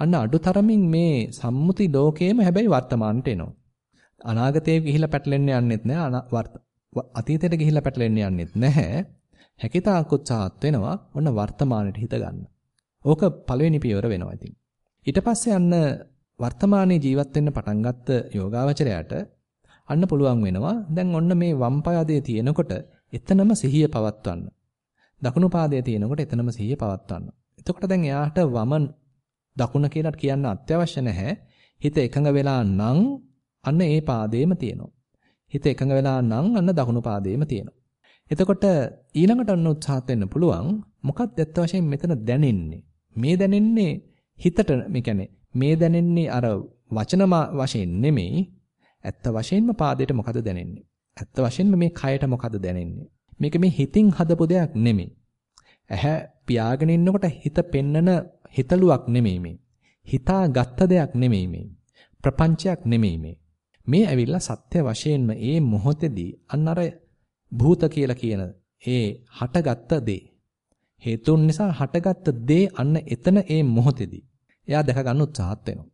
Speaker 1: අන්න අඩුතරමින් මේ සම්මුති ලෝකයේම හැබැයි වර්තමානට එනවා. අනාගතයේ ගිහිලා පැටලෙන්න යන්නෙත් නෑ අතීතයට ගිහිලා පැටලෙන්න යන්නෙත් නැහැ. හැකිතාක් උත්සාහත් වෙනවා ඔන්න වර්තමානයේ හිත ගන්න. ඕක පළවෙනි පියවර වෙනවා ඉතින්. ඊට පස්සේ අන්න වර්තමානයේ ජීවත් වෙන්න පටන් ගත්ත යෝගාවචරයට අන්න පුළුවන් වෙනවා දැන් ඔන්න මේ වම් පාදයේ තියෙනකොට එතනම සිහිය පවත්වන්න. දකුණු පාදයේ තියෙනකොට එතනම සිහිය පවත්වන්න. එතකොට දැන් එයාට වම දකුණ කියලා කියන්න අත්‍යවශ්‍ය නැහැ. හිත එකඟ වෙලා නම් අන්න ඒ පාදයේම තියෙනවා. හිත එකඟ වෙලා නම් අන්න දකුණු පාදයේම තියෙනවා. එතකොට ඊළඟට අන්න උත්සාහත් වෙන්න පුළුවන් මොකක්ද ඇත්ත වශයෙන් මෙතන දැනෙන්නේ? මේ දැනෙන්නේ හිතට මේ කියන්නේ මේ දැනෙන්නේ අර වචන වශයෙන් නෙමෙයි ඇත්ත වශයෙන්ම පාදයට මොකද දැනෙන්නේ ඇත්ත වශයෙන්ම මේ කයට මොකද දැනෙන්නේ මේක මේ හිතින් හදපු දෙයක් නෙමෙයි. ඇහැ පියාගෙන ඉන්නකොට හිත පෙන්නන හිතලුවක් නෙමෙයි මේ. හිතා ගත්ත දෙයක් නෙමෙයි මේ. ප්‍රපංචයක් නෙමෙයි මේ. මේ ඇවිල්ලා සත්‍ය වශයෙන්ම ඒ මොහොතේදී අන්න අර භූත කියලා කියන ඒ හටගත්ත දේ. හේතුන් නිසා හටගත්ත දේ අන්න එතන ඒ මොහොතේදී. එයා දැක ගන්න උත්සාහත් වෙනවා.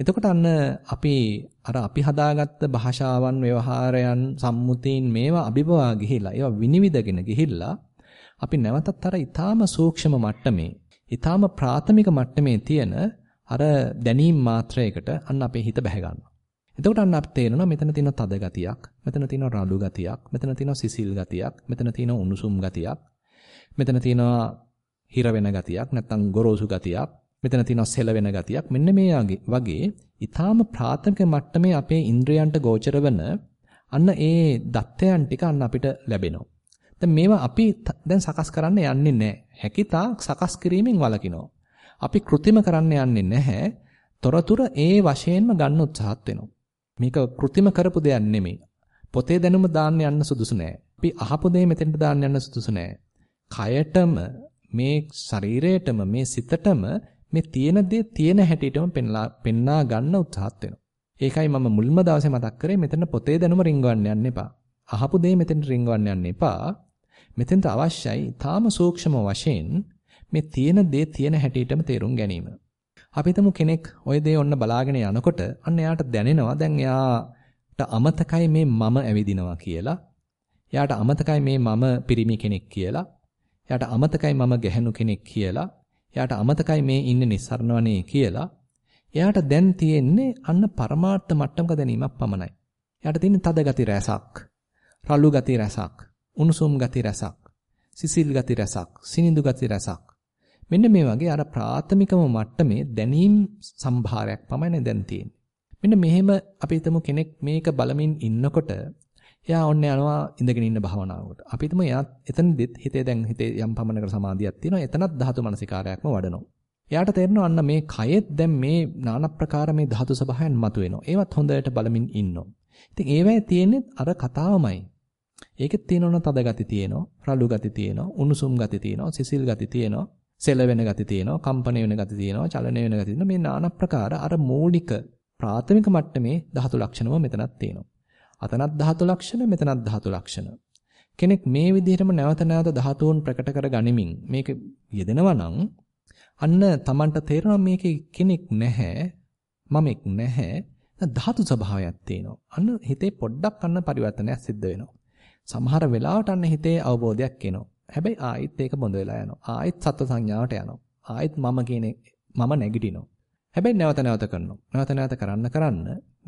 Speaker 1: එතකොට අන්න අපි අර අපි හදාගත්ත භාෂාවන් ව්‍යවහාරයන් සම්මුතීන් මේවා අභිබවා ගිහිලා ඒවා විනිවිදගෙන ගිහිල්ලා අපි නැවතත් අර ඊටාම සූක්ෂම මට්ටමේ ඊටාම ප්‍රාථමික මට්ටමේ තියෙන අර දැනීම් මාත්‍රයකට අන්න අපේ හිත බැහැ ගන්නවා. එතකොට අන්න අපිට තේරෙනවා මෙතන තියෙන තද ගතියක්, මෙතන තියෙන රළු ගතියක්, මෙතන තියෙන සිසිල් ගතියක්, මෙතන තියෙන උණුසුම් ගතියක්, මෙතන තියෙනවා හිර වෙන ගතියක්, නැත්නම් ගොරෝසු ගතියක්, මෙතන තියෙනවා සෙලවෙන ගතියක්. මෙන්න මේ වගේ ඊටාම ප්‍රාථමික මට්ටමේ අපේ ඉන්ද්‍රයන්ට ගෝචර වෙන අන්න ඒ දත්තයන් ටික අන්න අපිට ලැබෙනවා. දැන් මේවා අපි දැන් සකස් කරන්න යන්නේ නැහැ. හැකිතා සකස් කිරීමෙන් වළකිනවා. අපි કૃතිම කරන්න යන්නේ නැහැ. තොරතුරු ඒ වශයෙන්ම ගන්න උත්සාහත් වෙනවා. මේක કૃතිම කරපු දෙයක් නෙමෙයි. පොතේ දැනුම දාන්න යන්න සුදුසු නෑ. අපි අහපු දේ මෙතෙන්ට දාන්න යන්න සුදුසු නෑ. කයටම මේ ශරීරයටම මේ සිතටම මේ තියෙන දේ තියෙන හැටියටම පෙන්ලා පෙන්නා ගන්න උත්සාහත් වෙනවා. ඒකයි මම මුල්ම දවසේ මතක් කරේ මෙතන පොතේ දැනුම රිංගවන්න යන්න එපා. අහපු දේ මෙතෙන් රිංගවන්න යන්න එපා. මෙතෙන්ට අවශ්‍යයි තාම සූක්ෂම වශයෙන් මේ තියෙන දේ තියෙන හැටියටම තේරුම් ගැනීම. අපි කෙනෙක් ওই දේ ඔන්න බලාගෙන යනකොට අන්න එයාට දැනෙනවා දැන් එයාට අමතකයි මේ මම ඇවිදිනවා කියලා. එයාට අමතකයි මේ මම පිරිමි කෙනෙක් කියලා. එයාට අමතකයි මම ගැහණු කෙනෙක් කියලා. එයාට අමතකයි මේ ඉන්නේ නිස්සරණවනේ කියලා. එයාට දැන් තියෙන්නේ අන්න පරමාර්ථ මට්ටමක දැනීමක් පමණයි. එයාට තියෙන තද ගති රසක්, රළු ගති රසක්, උණුසුම් ගති රසක්, සිසිල් ගති රසක්, සිනිඳු ගති රසක්. මෙන්න මේ වගේ අර ප්‍රාථමිකම මට්ටමේ දැනීම් සම්භාරයක් පමණයි දැන් තියෙන්නේ. මෙන්න මෙහෙම අපි හිතමු කෙනෙක් මේක බලමින් ඉන්නකොට එයා ඔන්න යනවා ඉඳගෙන ඉන්න භාවනාවකට. අපි හිතමු එයා එතනදිත් හිතේ දැන් හිතේ යම් පමණකට සමාධියක් තියෙනවා. එතනත් ධාතු මනසිකාරයක්ම වඩනවා. එයාට තේරෙනවා අන්න මේ කයෙත් දැන් මේ নানা ප්‍රකාර මේ ධාතු සබහායන් මතුවෙනවා. ඒවත් හොඳට බලමින් ඉන්නවා. ඉතින් ඒවැය තියෙන්නේ අර කතාවමයි. ඒකෙත් තියෙනවන තද ගති තියෙනවා, රළු ගති තියෙනවා, උණුසුම් ගති තියෙනවා, සිසිල් ගති තියෙනවා, සෙල වෙන ගති තියෙනවා, කම්පන වෙන ගති තියෙනවා, චලනය වෙන ගති තියෙනවා. මේ নানা ප්‍රකාර අර මූලික ප්‍රාථමික මට්ටමේ ධාතු ලක්ෂණම මෙතනත් තියෙනවා. අතනත් ධාතු ලක්ෂණ මෙතනත් ධාතු ලක්ෂණ. කෙනෙක් මේ විදිහටම නැවත නැවත ධාතුන් ප්‍රකට කර ගනිමින් මේක යෙදෙනවා නම් අන්න Tamanට තේරෙනවා මේකේ කෙනෙක් නැහැ මමෙක් නැහැ ධාතු ස්වභාවයක් තියෙනවා. අන්න හිතේ පොඩ්ඩක් අන්න පරිවර්තනයක් සිද්ධ වෙනවා. සමහර වෙලාවට අන්න හිතේ අවබෝධයක් එනවා. හැබැයි ආයෙත් ඒක බොඳ වෙලා යනවා. ආයෙත් සත්ව සංඥාවට යනවා. ආයෙත් මම කියන මම නැගිටිනවා. හැබැයි නැවත නැවත කරනවා. නැවත නැවත කරන්න කරන්න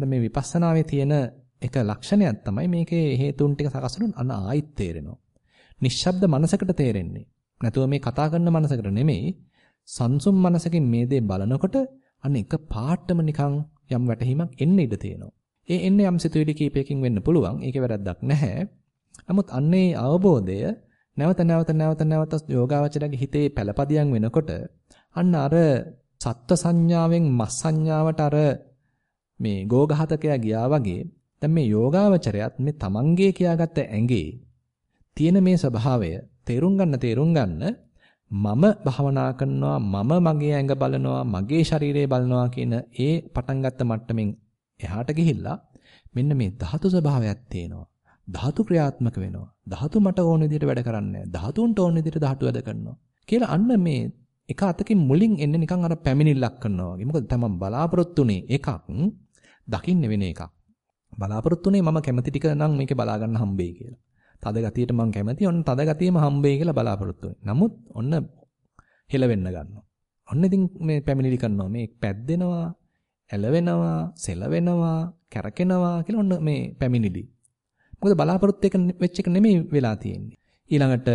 Speaker 1: මේ විපස්සනාවේ තියෙන එක ලක්ෂණයක් තමයි මේකේ හේතුන් ටික සකස් වුණොත් අන්න ආයිත් තේරෙනවා. නිශ්ශබ්ද මනසකට තේරෙන්නේ. නැතුව මේ කතා කරන මනසකට නෙමෙයි සංසුම් මනසකින් මේ දේ බලනකොට අන්න එක පාටම නිකන් යම් වැටහීමක් එන්න ඉඩ තියෙනවා. ඒ එන්නේ යම් සිතුවිලි කීපයකින් වෙන්න පුළුවන්. ඒකේ වැරද්දක් නැහැ. නමුත් අන්නේ අවබෝධය නැවත නැවත නැවත නැවත යෝගාවචරයේ හිතේ පළපදියම් වෙනකොට අන්න අර සත්ත්ව සංඥාවෙන් මස් සංඥාවට අර මේ ගෝඝාතකයා ගියා වගේ දැන් මේ යෝගාවචරයත් මේ තමන්ගේ කියාගත්ත ඇඟේ තියෙන මේ ස්වභාවය තේරුම් ගන්න තේරුම් ගන්න මම භවනා කරනවා මම මගේ ඇඟ බලනවා මගේ ශරීරය බලනවා කියන ඒ පටන් ගත්ත මට්ටමින් එහාට ගිහිල්ලා මෙන්න මේ ධාතු ස්වභාවයක් තියෙනවා ධාතු ක්‍රියාත්මක වෙනවා. ධාතු මට ඕන විදිහට වැඩ කරන්නේ ධාතුන්ට ඕන විදිහට ධාතු වැඩ කරනවා. කියලා අන්න මේ එක අතකින් මුලින් එන්නේ නිකන් අර පැමිණිල්ලක් කරනවා වගේ. මොකද තමන් බලාපොරොත්තුනේ එකක් දකින්න වෙන එකක්. බලාපොරොත්තුනේ මම කැමති ටික නම් මේකේ බලා ගන්න හම්බෙයි කියලා. තද ගතියට මම කැමති. ඔන්න තද ගතියම හම්බෙයි කියලා බලාපොරොත්තු නමුත් ඔන්න හෙලවෙන්න ගන්නවා. ඔන්න ඉතින් මේ පැමිණිලි කරනවා. මේ පැද්දෙනවා, ඇලවෙනවා, සෙලවෙනවා, කැරකෙනවා කියලා ඔන්න මේ පැමිණිලි. මොකද බලාපොරොත්තු එක වෙච්ච එක නෙමෙයි වෙලා තියෙන්නේ. ඊළඟට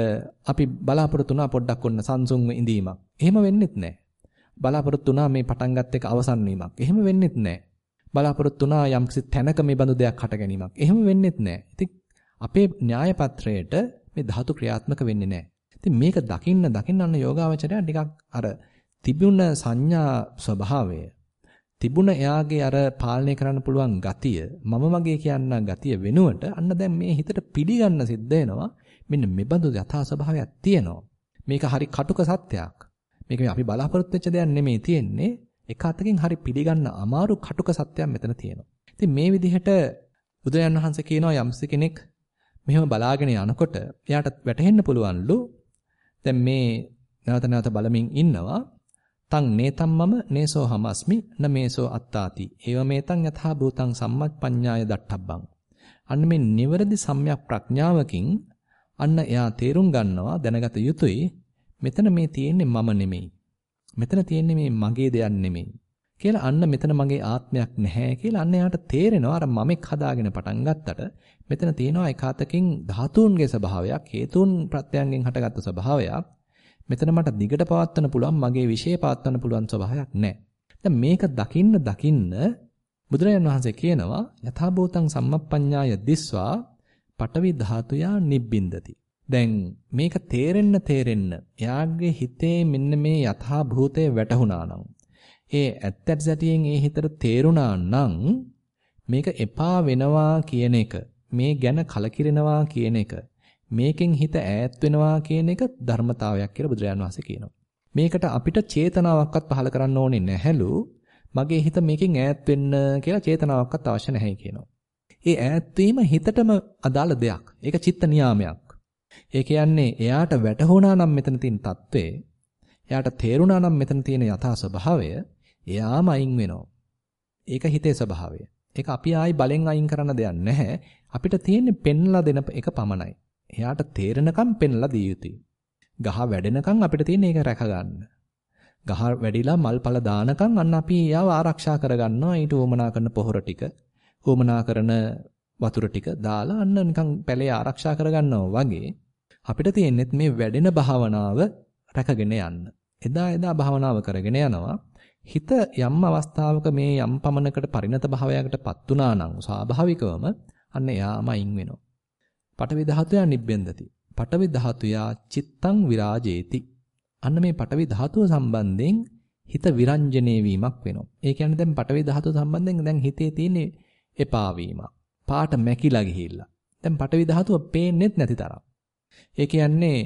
Speaker 1: අපි බලාපොරොත්තු වුණා පොඩ්ඩක් ඔන්න සංසුන්ව ඉඳීමක්. එහෙම වෙන්නෙත් නැහැ. බලාපොරොත්තු වුණා මේ පටන් ගත්ත එක අවසන් වීමක්. එහෙම වෙන්නෙත් නැහැ. බලාපොරොත්තු වුණා යම්කිසි තැනක මේ බඳු දෙයක් හට ගැනීමක්. එහෙම වෙන්නේත් නැහැ. ඉතින් අපේ න්‍යාය පත්‍රයට මේ ධාතු ක්‍රියාත්මක වෙන්නේ නැහැ. ඉතින් මේක දකින්න දකින්න අන්න යෝගාවචරය ටිකක් අර තිබුණ සංඥා ස්වභාවය තිබුණ එයාගේ අර පාලනය කරන්න පුළුවන් ගතිය මම මගේ කියන ගතිය වෙනුවට අන්න දැන් මේ හිතට පිළිගන්න සිද්ධ වෙනවා මෙන්න මෙබඳු යථා ස්වභාවයක් තියෙනවා මේක හරි කටුක සත්‍යයක් මේක අපි බලාපොරොත්තු වෙච්ච දෙයක් නෙමෙයි තියෙන්නේ එක අතකින් හරි පිළිගන්න අමාරු කටුක සත්‍යයක් මෙතන තියෙනවා. ඉතින් මේ විදිහට බුදුරජාන් වහන්සේ කියනවා යම්ස කෙනෙක් මෙහෙම බලාගෙන යනකොට එයාට වැටහෙන්න පුළුවන්ලු දැන් මේ නැවත නැවත බලමින් ඉන්නවා. තං නේතම් මම නේසෝ හමස්මි න මේසෝ අත්තාති. ඒව මේතං යථා භූතං සම්මප්පඤ්ඤාය දට්ඨබ්බං. අන්න මේ නිවරදි සම්‍යක් ප්‍රඥාවකින් අන්න එයා තේරුම් ගන්නවා දැනගත යුතුයි. මෙතන මේ තියෙන්නේ මම නෙමෙයි. මෙතන තියෙන්නේ මේ මගේ දෙයක් නෙමෙයි. කියලා අන්න මෙතන මගේ ආත්මයක් නැහැ කියලා අන්න එයාට තේරෙනවා අර මමෙක් හදාගෙන පටන් ගත්තට මෙතන තියෙනවා එකාතකින් ධාතුන්ගේ ස්වභාවයක් හේතුන් ප්‍රත්‍යයන්ගෙන් හටගත්තු ස්වභාවයක් මෙතන මට දිගට පවත්වන්න පුළුවන් මගේ විශේෂ පවත්වන්න පුළුවන් ස්වභාවයක් නැහැ. දැන් මේක දකින්න දකින්න බුදුරජාන් වහන්සේ කියනවා යථාභූතං සම්මප්පඤ්ඤාය දිස්වා පටවි ධාතුයා නිබ්බින්දති. දැන් මේක තේරෙන්න තේරෙන්න එයාගේ හිතේ මෙන්න මේ යථා භූතය වැටහුණා නම් ඒ ඇත්ත සැටියෙන් ඒ හිතට තේරුණා නම් මේක එපා වෙනවා කියන එක මේ ගැන කලකිරෙනවා කියන එක මේකෙන් හිත ඈත් වෙනවා කියන එක ධර්මතාවයක් කියලා බුදුරජාණන් වහන්සේ කියනවා. මේකට අපිට චේතනාවක්වත් පහල කරන්න ඕනේ නැහැලු. මගේ හිත මේකෙන් ඈත් වෙන්න කියලා චේතනාවක්වත් අවශ්‍ය නැහැ කියනවා. ඒ ඈත් වීම හිතටම අදාළ දෙයක්. ඒක චිත්ත නියාමයක්. ඒ කියන්නේ එයාට වැටහුණා නම් මෙතන තියෙන తත්වය එයාට තේරුණා නම් මෙතන තියෙන යථා ස්වභාවය එයාම අයින් වෙනවා. ඒක හිතේ ස්වභාවය. ඒක අපි ආයි බලෙන් අයින් කරන්න දෙයක් නැහැ. අපිට තියෙන්නේ පෙන්ලා දෙන එක පමණයි. එයාට තේරෙනකම් පෙන්ලා දිය යුතුයි. ගහ වැඩෙනකම් අපිට තියෙන්නේ ඒක රැක ගන්න. ගහ වැඩිලා මල්පල දානකම් අන්න අපි එයාව ආරක්ෂා කරගන්නවා ඊට උවමනා කරන පොහොර ටික. උවමනා කරන වතුර ටික දාලා අන්න නිකන් පැලේ ආරක්ෂා කරගන්නවා වගේ අපිට තියෙන්නේ මේ වැඩෙන භාවනාව රැකගෙන යන්න. එදා එදා භාවනාව කරගෙන යනවා. හිත යම් අවස්ථාවක මේ යම් පමණකට පරිණත භාවයකටපත් වුණා නම් ස්වාභාවිකවම අන්න එයාම අයින් වෙනවා. පඨවි ධාතුය නිබ්බෙන්දති. පඨවි ධාතුය චිත්තං විරාජේති. අන්න මේ පඨවි ධාතුව සම්බන්ධයෙන් හිත විරංජනේ වීමක් වෙනවා. ඒ කියන්නේ දැන් පඨවි ධාතුව සම්බන්ධයෙන් දැන් හිතේ තියෙන එපා වීමක්. පාට මැකිලා ගිහිල්ලා. දැන් පඨවි ධාතුව පේන්නේත් නැති තරම්. ඒ කියන්නේ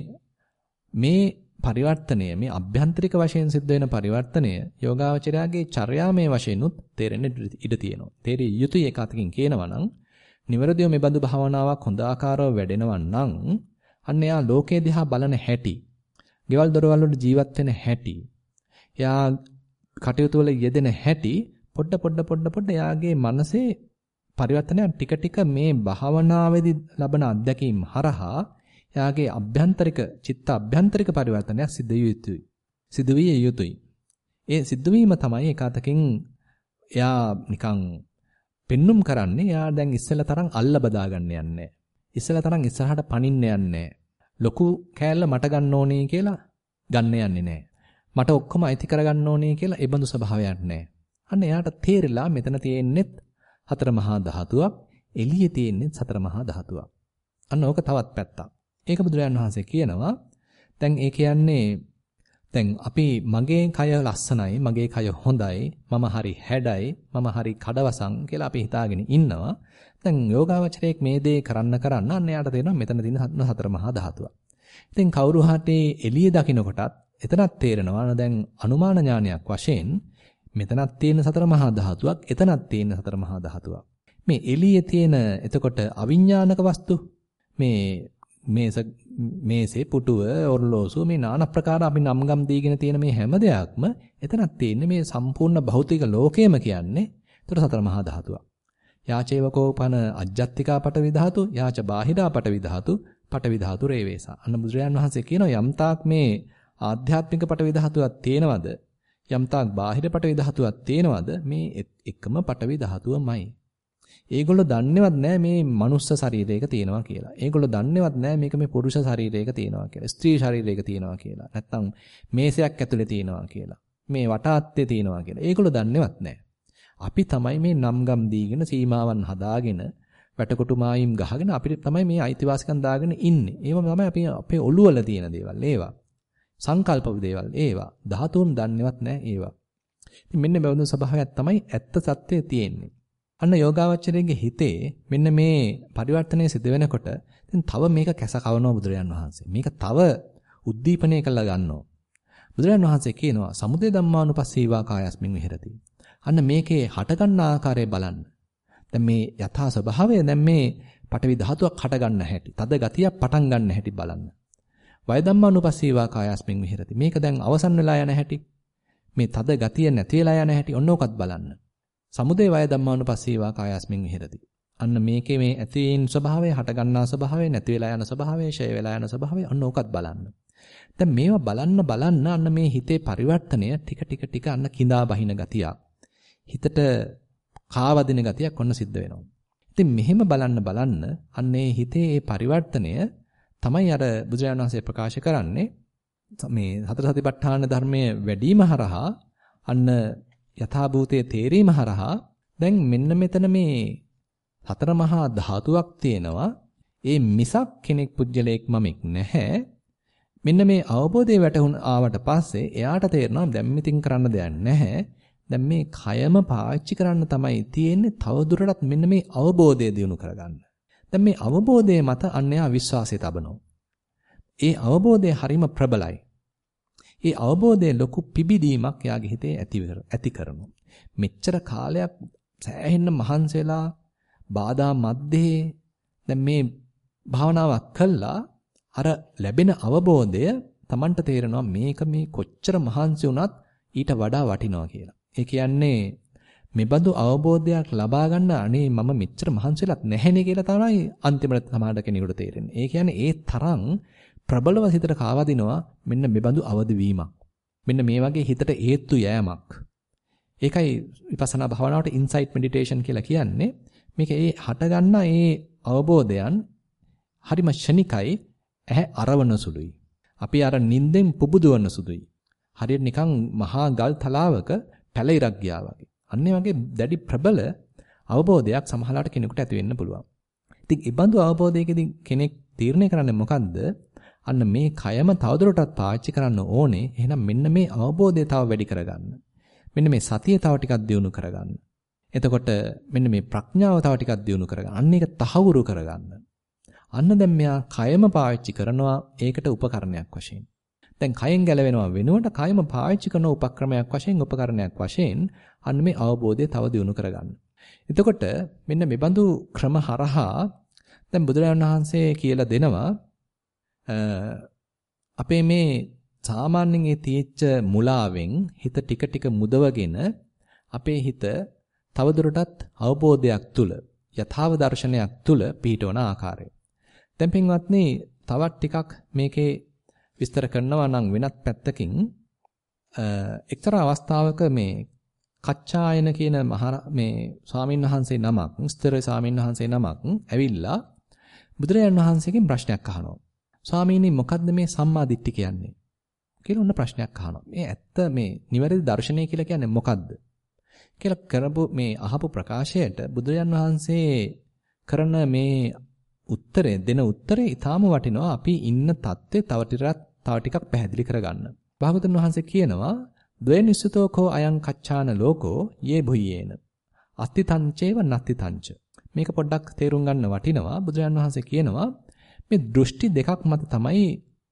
Speaker 1: මේ පරිවර්තනය මේ අභ්‍යන්තරික වශයෙන් සිද්ධ වෙන පරිවර්තනය යෝගාවචරයාගේ චර්යාමය වශයෙන්ුත් තේරෙන්න ඉඩ තියෙනවා. තේරිය යුතුයි එක අතකින් කියනවා නම් නිවරදිව මේ බඳු භාවනාවක් හොඳ ආකාරව වැඩෙනවා නම් අන්න එයා ලෝකයේ දිහා බලන හැටි, ගෙවල් දොරවල් වල ජීවත් වෙන හැටි, එයා කටයුතු වල යෙදෙන හැටි පොඩ පොඩ පොඩ පොඩ එයාගේ මනසේ පරිවර්තනය ටික ටික මේ භාවනාවේදී ලබන අත්දැකීම් හරහා එයාගේ අභ්‍යන්තරික චිත්ත අභ්‍යන්තරික පරිවර්තනයක් සිදු යුතුයි. සිදු විය යුතුයි. ඒ සිදු වීම තමයි එකතකින් එයා නිකන් පෙන්눔 කරන්නේ එයා දැන් ඉස්සෙල්ලා තරම් අල්ල බදා ගන්න යන්නේ. ඉස්සෙල්ලා තරම් ඉස්සරහට පනින්න යන්නේ. ලොකු කෑල්ල මට ගන්න ඕනේ කියලා ගන්න යන්නේ නැහැ. මට ඔක්කොම අයිති කරගන්න ඕනේ කියලා ඒ බඳු ස්වභාවයක් නැහැ. අන්න එයාට තේරිලා මෙතන තියෙන්නෙත් හතර මහා ධාතුවක්, එළියේ තියෙන්නෙත් සතර මහා ධාතුවක්. අන්න ඕක තවත් පැත්තක්. ඒක බුදුරජාණන් වහන්සේ කියනවා. දැන් ඒ කියන්නේ දැන් අපි මගේ කය ලස්සනයි, මගේ කය හොඳයි, මම හරි හැඩයි, මම හරි කඩවසම් කියලා අපි හිතාගෙන ඉන්නවා. දැන් යෝගාවචරයේ මේ දේ කරන්න කරන්න අන්න යාට තේරෙනවා මෙතන තියෙන හතර මහා ධාතුවක්. ඉතින් කවුරු හටේ එළිය දකින්නකොටත් එතනත් තේරෙනවා දැන් අනුමාන ඥානයක් වශයෙන් මෙතනත් තියෙන සතර මහා ධාතුවක් එතනත් තියෙන සතර මහා ධාතුවක්. මේ එළියේ තියෙන එතකොට අවිඥානික වස්තු මේ මේස මේසේ පුටුව ඔරලෝසුව මේ নানা ප්‍රකාර අපි නම්ගම් දීගෙන තියෙන මේ හැම දෙයක්ම එතනක් තියෙන්නේ මේ සම්පූර්ණ භෞතික ලෝකයම කියන්නේ ඒතර සතර මහා ධාතුවක්. යාචේවකෝපන අජ්ජත්තිකා පටවි ධාතු යාච බාහිරා පටවි ධාතු පටවි ධාතු රේවේසා. අන්න බුදුරජාන් වහන්සේ කියනවා යම්තාක් මේ ආධ්‍යාත්මික පටවි ධාතුවක් තියෙනවද යම්තාක් බාහිර පටවි ධාතුවක් තියෙනවද මේ එකම පටවි ධාතුවමයි. ඒගොල්ලෝ දන්නේවත් නැහැ මේ මනුස්ස ශරීරයක තියෙනවා කියලා. ඒගොල්ලෝ දන්නේවත් නැහැ මේක මේ පුරුෂ ශරීරයක තියෙනවා කියලා. ස්ත්‍රී ශරීරයක තියෙනවා කියලා. නැත්තම් මේසයක් ඇතුලේ තියෙනවා කියලා. මේ වටාත්තේ තියෙනවා කියලා. ඒගොල්ලෝ දන්නේවත් නැහැ. අපි තමයි මේ නම්ගම් දීගෙන සීමාවන් හදාගෙන වැටකොටු මායිම් ගහගෙන අපිට තමයි මේ අයිතිවාසිකම් දාගෙන ඉන්නේ. ඒව තමයි අපි අපේ ඔළුවල තියෙන දේවල් ඒවා. සංකල්ප දේවල් ඒවා. ධාතුන් දන්නේවත් නැහැ ඒවා. ඉතින් මෙන්න මේ ස්වභාවයක් තමයි ඇත්ත සත්‍යය තියෙන්නේ. අන්න යෝගාවචරයේ හිතේ මෙන්න මේ පරිවර්තනය සිදු වෙනකොට දැන් තව මේක කැස කවනවා බුදුරජාන් වහන්සේ. මේක තව උද්දීපනය කළා ගන්නවා. බුදුරජාන් වහන්සේ කියනවා සමුදය ධම්මානුපස්සීවා කායස්මින් විහෙරති. අන්න මේකේ හටගන්න ආකාරය බලන්න. දැන් මේ යථා ස්වභාවය දැන් මේ පටවි ධාතුවක් හටගන්න හැටි, තද ගතියක් පටන් ගන්න හැටි බලන්න. වය ධම්මානුපස්සීවා කායස්මින් විහෙරති. මේක දැන් අවසන් වෙලා යන හැටි. මේ තද ගතිය නැති වෙලා යන හැටි ඔන්න ඕකත් බලන්න. සමුදේ වය ධම්මානුපස්සීවා කායස්මින් විහෙරති. අන්න මේකේ මේ ඇතිවීම ස්වභාවය, හටගන්නා ස්වභාවය, නැති වෙලා යන ස්වභාවය, ෂය වෙලා යන ස්වභාවය අන්න ඕකත් බලන්න. දැන් මේවා බලන්න බලන්න අන්න මේ හිතේ පරිවර්තනය ටික ටික ටික අන්න කිඳා බහින ගතියක්. හිතට කාවදින ගතියක් ඔන්න සිද්ධ වෙනවා. ඉතින් මෙහෙම බලන්න බලන්න අන්නේ හිතේ මේ පරිවර්තනය තමයි අර බුදුරජාණන් වහන්සේ ප්‍රකාශ කරන්නේ මේ හතර සතිපට්ඨාන ධර්මයේ වැඩිම හරහා අන්න යථාභූතයේ තේරීම හරහා දැන් මෙන්න මෙතන මේ හතර මහා ධාතුවක් තියෙනවා. ඒ මිසක් කෙනෙක් පුජ්‍යලයක් මමෙක් නැහැ. මෙන්න මේ අවබෝධය වැටහුණ ආවට පස්සේ එයාට තේරෙනවා දැන් මෙතින් කරන්න දෙයක් නැහැ. දැන් මේ කයම පාවිච්චි කරන්න තමයි තියෙන්නේ තවදුරටත් මෙන්න මේ අවබෝධය දිනු කරගන්න. දැන් මේ අවබෝධය මත අන්‍යයා විශ්වාසය තබනවා. ඒ අවබෝධය හරිම ප්‍රබලයි. ඒ අවබෝධයේ ලොකු පිබිදීමක් යාගේ හිතේ ඇති ඇති කරනවා. මෙච්චර කාලයක් සෑහෙන්න මහන්සි වෙලා බාධා මැද්දේ දැන් මේ භාවනාවක් කළා අර ලැබෙන අවබෝධය Tamanට තේරෙනවා මේක මේ කොච්චර මහන්සි වුණත් ඊට වඩා වටිනවා කියලා. ඒ කියන්නේ මෙබඳු අවබෝධයක් ලබා ගන්න අනේ මම මෙච්චර මහන්සිලත් නැහෙනේ කියලා තමයි අන්තිමට සමාඩ කෙනෙකුට තේරෙන්නේ. ඒ කියන්නේ ඒ තරම් ප්‍රබලව හිතට කාවදිනවා මෙන්න මෙබඳු අවදි වීමක්. මෙන්න මේ වගේ හිතට හේතු යෑමක්. ඒකයි විපස්සනා භාවනාවට ඉන්සයිට් මෙඩිටේෂන් කියලා කියන්නේ. මේක ඒ හටගන්න ඒ අවබෝධයන් හරිම ෂණිකයි ඇහැ අරවන සුළුයි. අපි අර නිින්දෙන් පුබුදවන සුළුයි. හරියට නිකන් මහා ගල් තලාවක පැලිරක් ගියා වගේ. අන්න වගේ දැඩි ප්‍රබල අවබෝධයක් සමහරලාට කෙනෙකුට ඇති වෙන්න පුළුවන්. ඉතින් ඒ බඳු අවබෝධයකදී කෙනෙක් තීරණය කරන්නේ මොකද්ද? අන්න මේ කයම තවදුරටත් පාවිච්චි කරන්න ඕනේ. එහෙනම් මෙන්න මේ අවබෝධය තව වැඩි කරගන්න. මෙන්න මේ සතිය තව ටිකක් දියුණු කරගන්න. එතකොට මෙන්න මේ ප්‍රඥාව තව ටිකක් දියුණු කරගන්න. අන්න ඒක තහවුරු කරගන්න. අන්න දැන් මෙයා කයම පාවිච්චි කරනවා ඒකට උපකරණයක් වශයෙන්. දැන් කයෙන් ගැලවෙනවා වෙනුවට කයම පාවිච්චි කරන උපක්‍රමයක් වශයෙන් උපකරණයක් වශයෙන් අන්න මේ අවබෝධය තව දියුණු කරගන්න. එතකොට මෙන්න මේ බඳු ක්‍රම හරහා දැන් බුදුරජාණන් වහන්සේ කියලා දෙනවා අපේ මේ සාමාන්‍යයෙන් ඒ තියෙච්ච මුලාවෙන් හිත ටික ටික මුදවගෙන අපේ හිත තවදුරටත් අවබෝධයක් තුල යථාව දර්ශනයක් තුල පිහිටවන ආකාරය. දැන් පින්වත්නි තවත් ටිකක් මේකේ විස්තර කරනවා නම් වෙනත් පැත්තකින් එක්තරා අවස්ථාවක මේ කච්චායන කියන මහ මේ ස්වාමින් වහන්සේ නමක් ස්තර ස්වාමින් වහන්සේ නමක් ඇවිල්ලා බුදුරජාණන් වහන්සේගෙන් ප්‍රශ්නයක් අහනවා. ස්වාමීනි මොකද්ද මේ සම්මා දිට්ඨි කියන්නේ? කියලා ඔන්න ප්‍රශ්නයක් අහනවා. මේ ඇත්ත මේ නිවැරදි දර්ශනය කියලා කියන්නේ මොකද්ද? කියලා කරපු මේ අහපු ප්‍රකාශයට බුදුරජාන් වහන්සේ කරන මේ උත්තරේ දෙන උත්තරේ ඊටාම වටිනවා අපි ඉන්න தත්ත්වය තව ටිකක් තව ටිකක් පැහැදිලි කරගන්න. භාගතුන් වහන්සේ කියනවා ද්වේ නිස්සතෝ කෝ අයං කච්චාන ලෝකෝ යේ භුයේන. අත්ති තංචේව නත්ති තංච. මේක පොඩ්ඩක් තේරුම් ගන්න වටිනවා. බුදුරජාන් වහන්සේ කියනවා මේ දෘෂ්ටි දෙකක් මත තමයි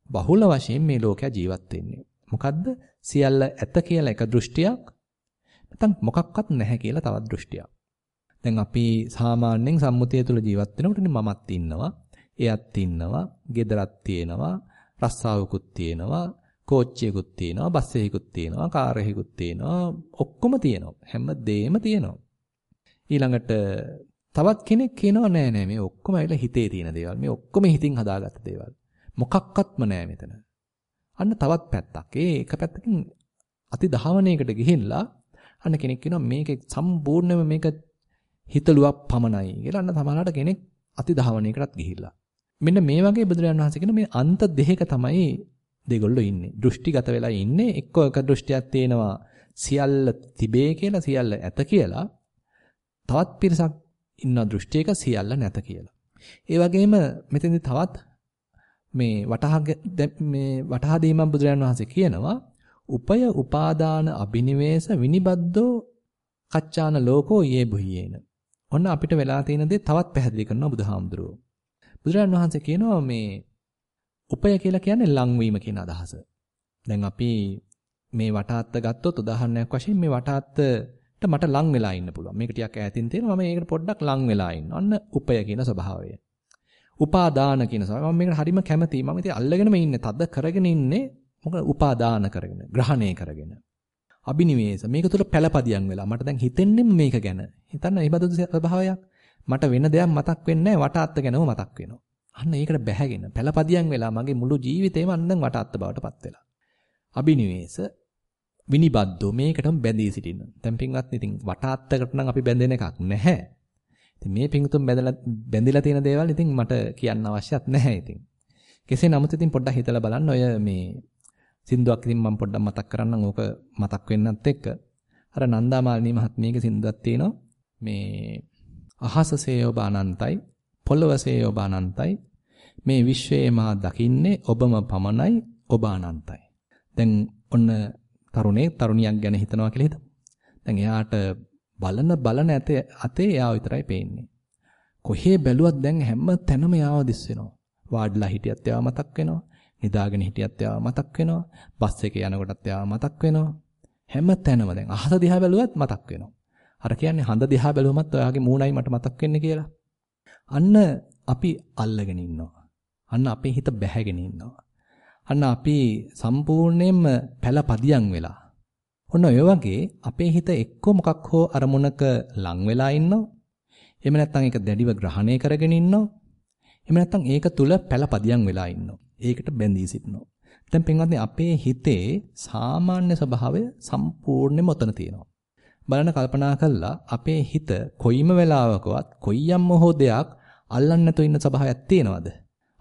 Speaker 1: බහුල වශයෙන් මේ ලෝකයා ජීවත් වෙන්නේ. මොකද්ද? සියල්ල ඇත කියලා එක දෘෂ්ටියක්. නැත්නම් මොකක්වත් නැහැ කියලා තවත් දෘෂ්ටියක්. දැන් අපි සාමාන්‍යයෙන් සම්මුතිය තුළ ජීවත් වෙනකොට මමත් ඉන්නවා, එයත් ඉන්නවා, ගෙදරක් තියෙනවා, රස්සාවකුත් තියෙනවා, කෝච්චියකුත් තියෙනවා, බස් එකකුත් තියෙනවා, කාර් එකකුත් තියෙනවා, ඔක්කොම තියෙනවා. හැම දෙයක්ම තියෙනවා. ඊළඟට තවත් කෙනෙක් කියනවා නෑ නෑ මේ ඔක්කොම ඇවිල්ලා හිතේ තියෙන දේවල්. මේ ඔක්කොම හිතින් හදාගත්ත දේවල්. මොකක්වත්ම නෑ මෙතන. අන්න තවත් පැත්තක්. ඒ එක පැත්තකින් අති දහවණයකට ගිහිල්ලා අන්න කෙනෙක් කියනවා මේක සම්පූර්ණයෙන්ම මේක හිතලුවක් පමණයි කියලා අන්න සමහරවිට කෙනෙක් අති දහවණයකටත් ගිහිල්ලා. මෙන්න මේ වගේ බුදුරජාණන් වහන්සේ කියන මේ අන්ත දෙකක තමයි දෙගොල්ලෝ ඉන්නේ. දෘෂ්ටිගත වෙලා ඉන්නේ. එක්ක එක දෘෂ්ටියක් තියෙනවා සියල්ල තිබේ කියලා සියල්ල ඇත කියලා. තවත් පිරිසක් ඉන්න දෘෂ්ටියක සියල්ල නැත කියලා. ඒ වගේම මෙතෙන්දි තවත් මේ වටහා මේ වටහා දීමක් බුදුරජාණන් වහන්සේ කියනවා උපය උපාදාන අබිනිවේෂ විනිබද්දෝ කච්චාන ලෝකෝ යේ බුහියේන. ඔන්න අපිට වෙලා තියෙන දේ තවත් පැහැදිලි කරනවා බුදුහාමුදුරුවෝ. බුදුරජාණන් වහන්සේ කියනවා මේ උපය කියලා කියන්නේ ලංවීම කියන අදහස. දැන් අපි මේ වටාත්ත ගත්තොත් උදාහරණයක් වශයෙන් මේ වටාත්තට මට ලං වෙලා ඉන්න පුළුවන්. මේක ටිකක් ඈතින් තියෙනවා මම මේකට පොඩ්ඩක් ලං වෙලා ඉන්න. අන්න උපය කියන ස්වභාවය. උපාදාන කියන ස්වභාවය. මම මේකට හරිම කැමතියි. මම ඉතින් අල්ලගෙනම ඉන්නේ. තද කරගෙන ඉන්නේ. මොකද උපාදාන කරගෙන, ග්‍රහණය කරගෙන. අබිනිවේෂ මේක තුළ පළපදියම් වෙලා මට දැන් හිතෙන්නේ මේක ගැන. හිතන්න මේ බඳු ස්වභාවයක්. මට වෙන දෙයක් මතක් වෙන්නේ නැහැ වටාත්ත ගැනම මතක් වෙනවා. අන්න ඒකට බැහැගෙන පළපදියම් වෙලා මගේ මුළු ජීවිතේම අන්න වටාත්ත බවටපත් වෙලා. අබිනිවේෂ විනිබද්දෝ මේකටම බැඳී සිටින්න. දැන් පින්වත් ඉතින් වටාත්තකට නම් අපි බැඳෙන එකක් නැහැ. ඉතින් මේ පිංතුම් බැඳලා බැඳිලා තියෙන දේවල් ඉතින් මට කියන්න අවශ්‍යත් නැහැ ඉතින්. කෙසේ නමුත් ඉතින් පොඩ්ඩක් හිතලා බලන්න ඔය මේ සින්දුවක් ඉතින් මම පොඩ්ඩක් මතක් කරන්නම් ඕක මතක් වෙන්නත් එක්ක. අර නන්දාමාලිනී මහත්මියගේ සින්දුවක් තියෙනවා. මේ අහසසේ ඔබ අනන්තයි පොළවසේ ඔබ අනන්තයි මේ විශ්වයේ මා දකින්නේ ඔබම පමණයි ඔබ අනන්තයි. දැන් ඔන්න තරුණේ තරුණියක් ගැන හිතනවා කියලා හිතමු. දැන් එයාට බලන බලන ඇතේ අතේ එයාව විතරයි පේන්නේ. කොහේ බැලුවත් දැන් හැම තැනම එයාව දිස් වෙනවා. වාඩිලා හිටියත් එයාව මතක් වෙනවා. නිදාගෙන හිටියත් එයාව මතක් වෙනවා. බස් එකේ යනකොටත් එයාව මතක් වෙනවා. හැම තැනම දැන් අහස දිහා බැලුවත් මතක් වෙනවා. අර කියන්නේ හඳ දිහා බැලුවමත් ඔයාගේ මූණයි මට මතක් වෙන්නේ කියලා. අන්න අපි අල්ලගෙන ඉන්නවා. අන්න අපේ හිත බැහැගෙන ඉන්නවා. අන්න අපි සම්පූර්ණයෙන්ම පළපදියම් වෙලා. ඔන්න ඔය වගේ අපේ හිත එක්ක මොකක් හෝ අරමුණක ලං වෙලා ඉන්නවා. එහෙම නැත්නම් ඒක දැඩිව ග්‍රහණය කරගෙන ඉන්නවා. එහෙම නැත්නම් ඒක තුල පළපදියම් වෙලා ඉන්නවා. ඒකට බැඳී සිටිනවා. දැන් පින්වත්නි අපේ හිතේ සාමාන්‍ය ස්වභාවය සම්පූර්ණයෙන්ම ඔතන තියෙනවා. බලන්න කල්පනා කළා අපේ හිත කොයිම වෙලාවකවත් කොයියම් හෝ දෙයක් අල්ලන්න නැතුව ඉන්න ස්වභාවයක් තියෙනවද?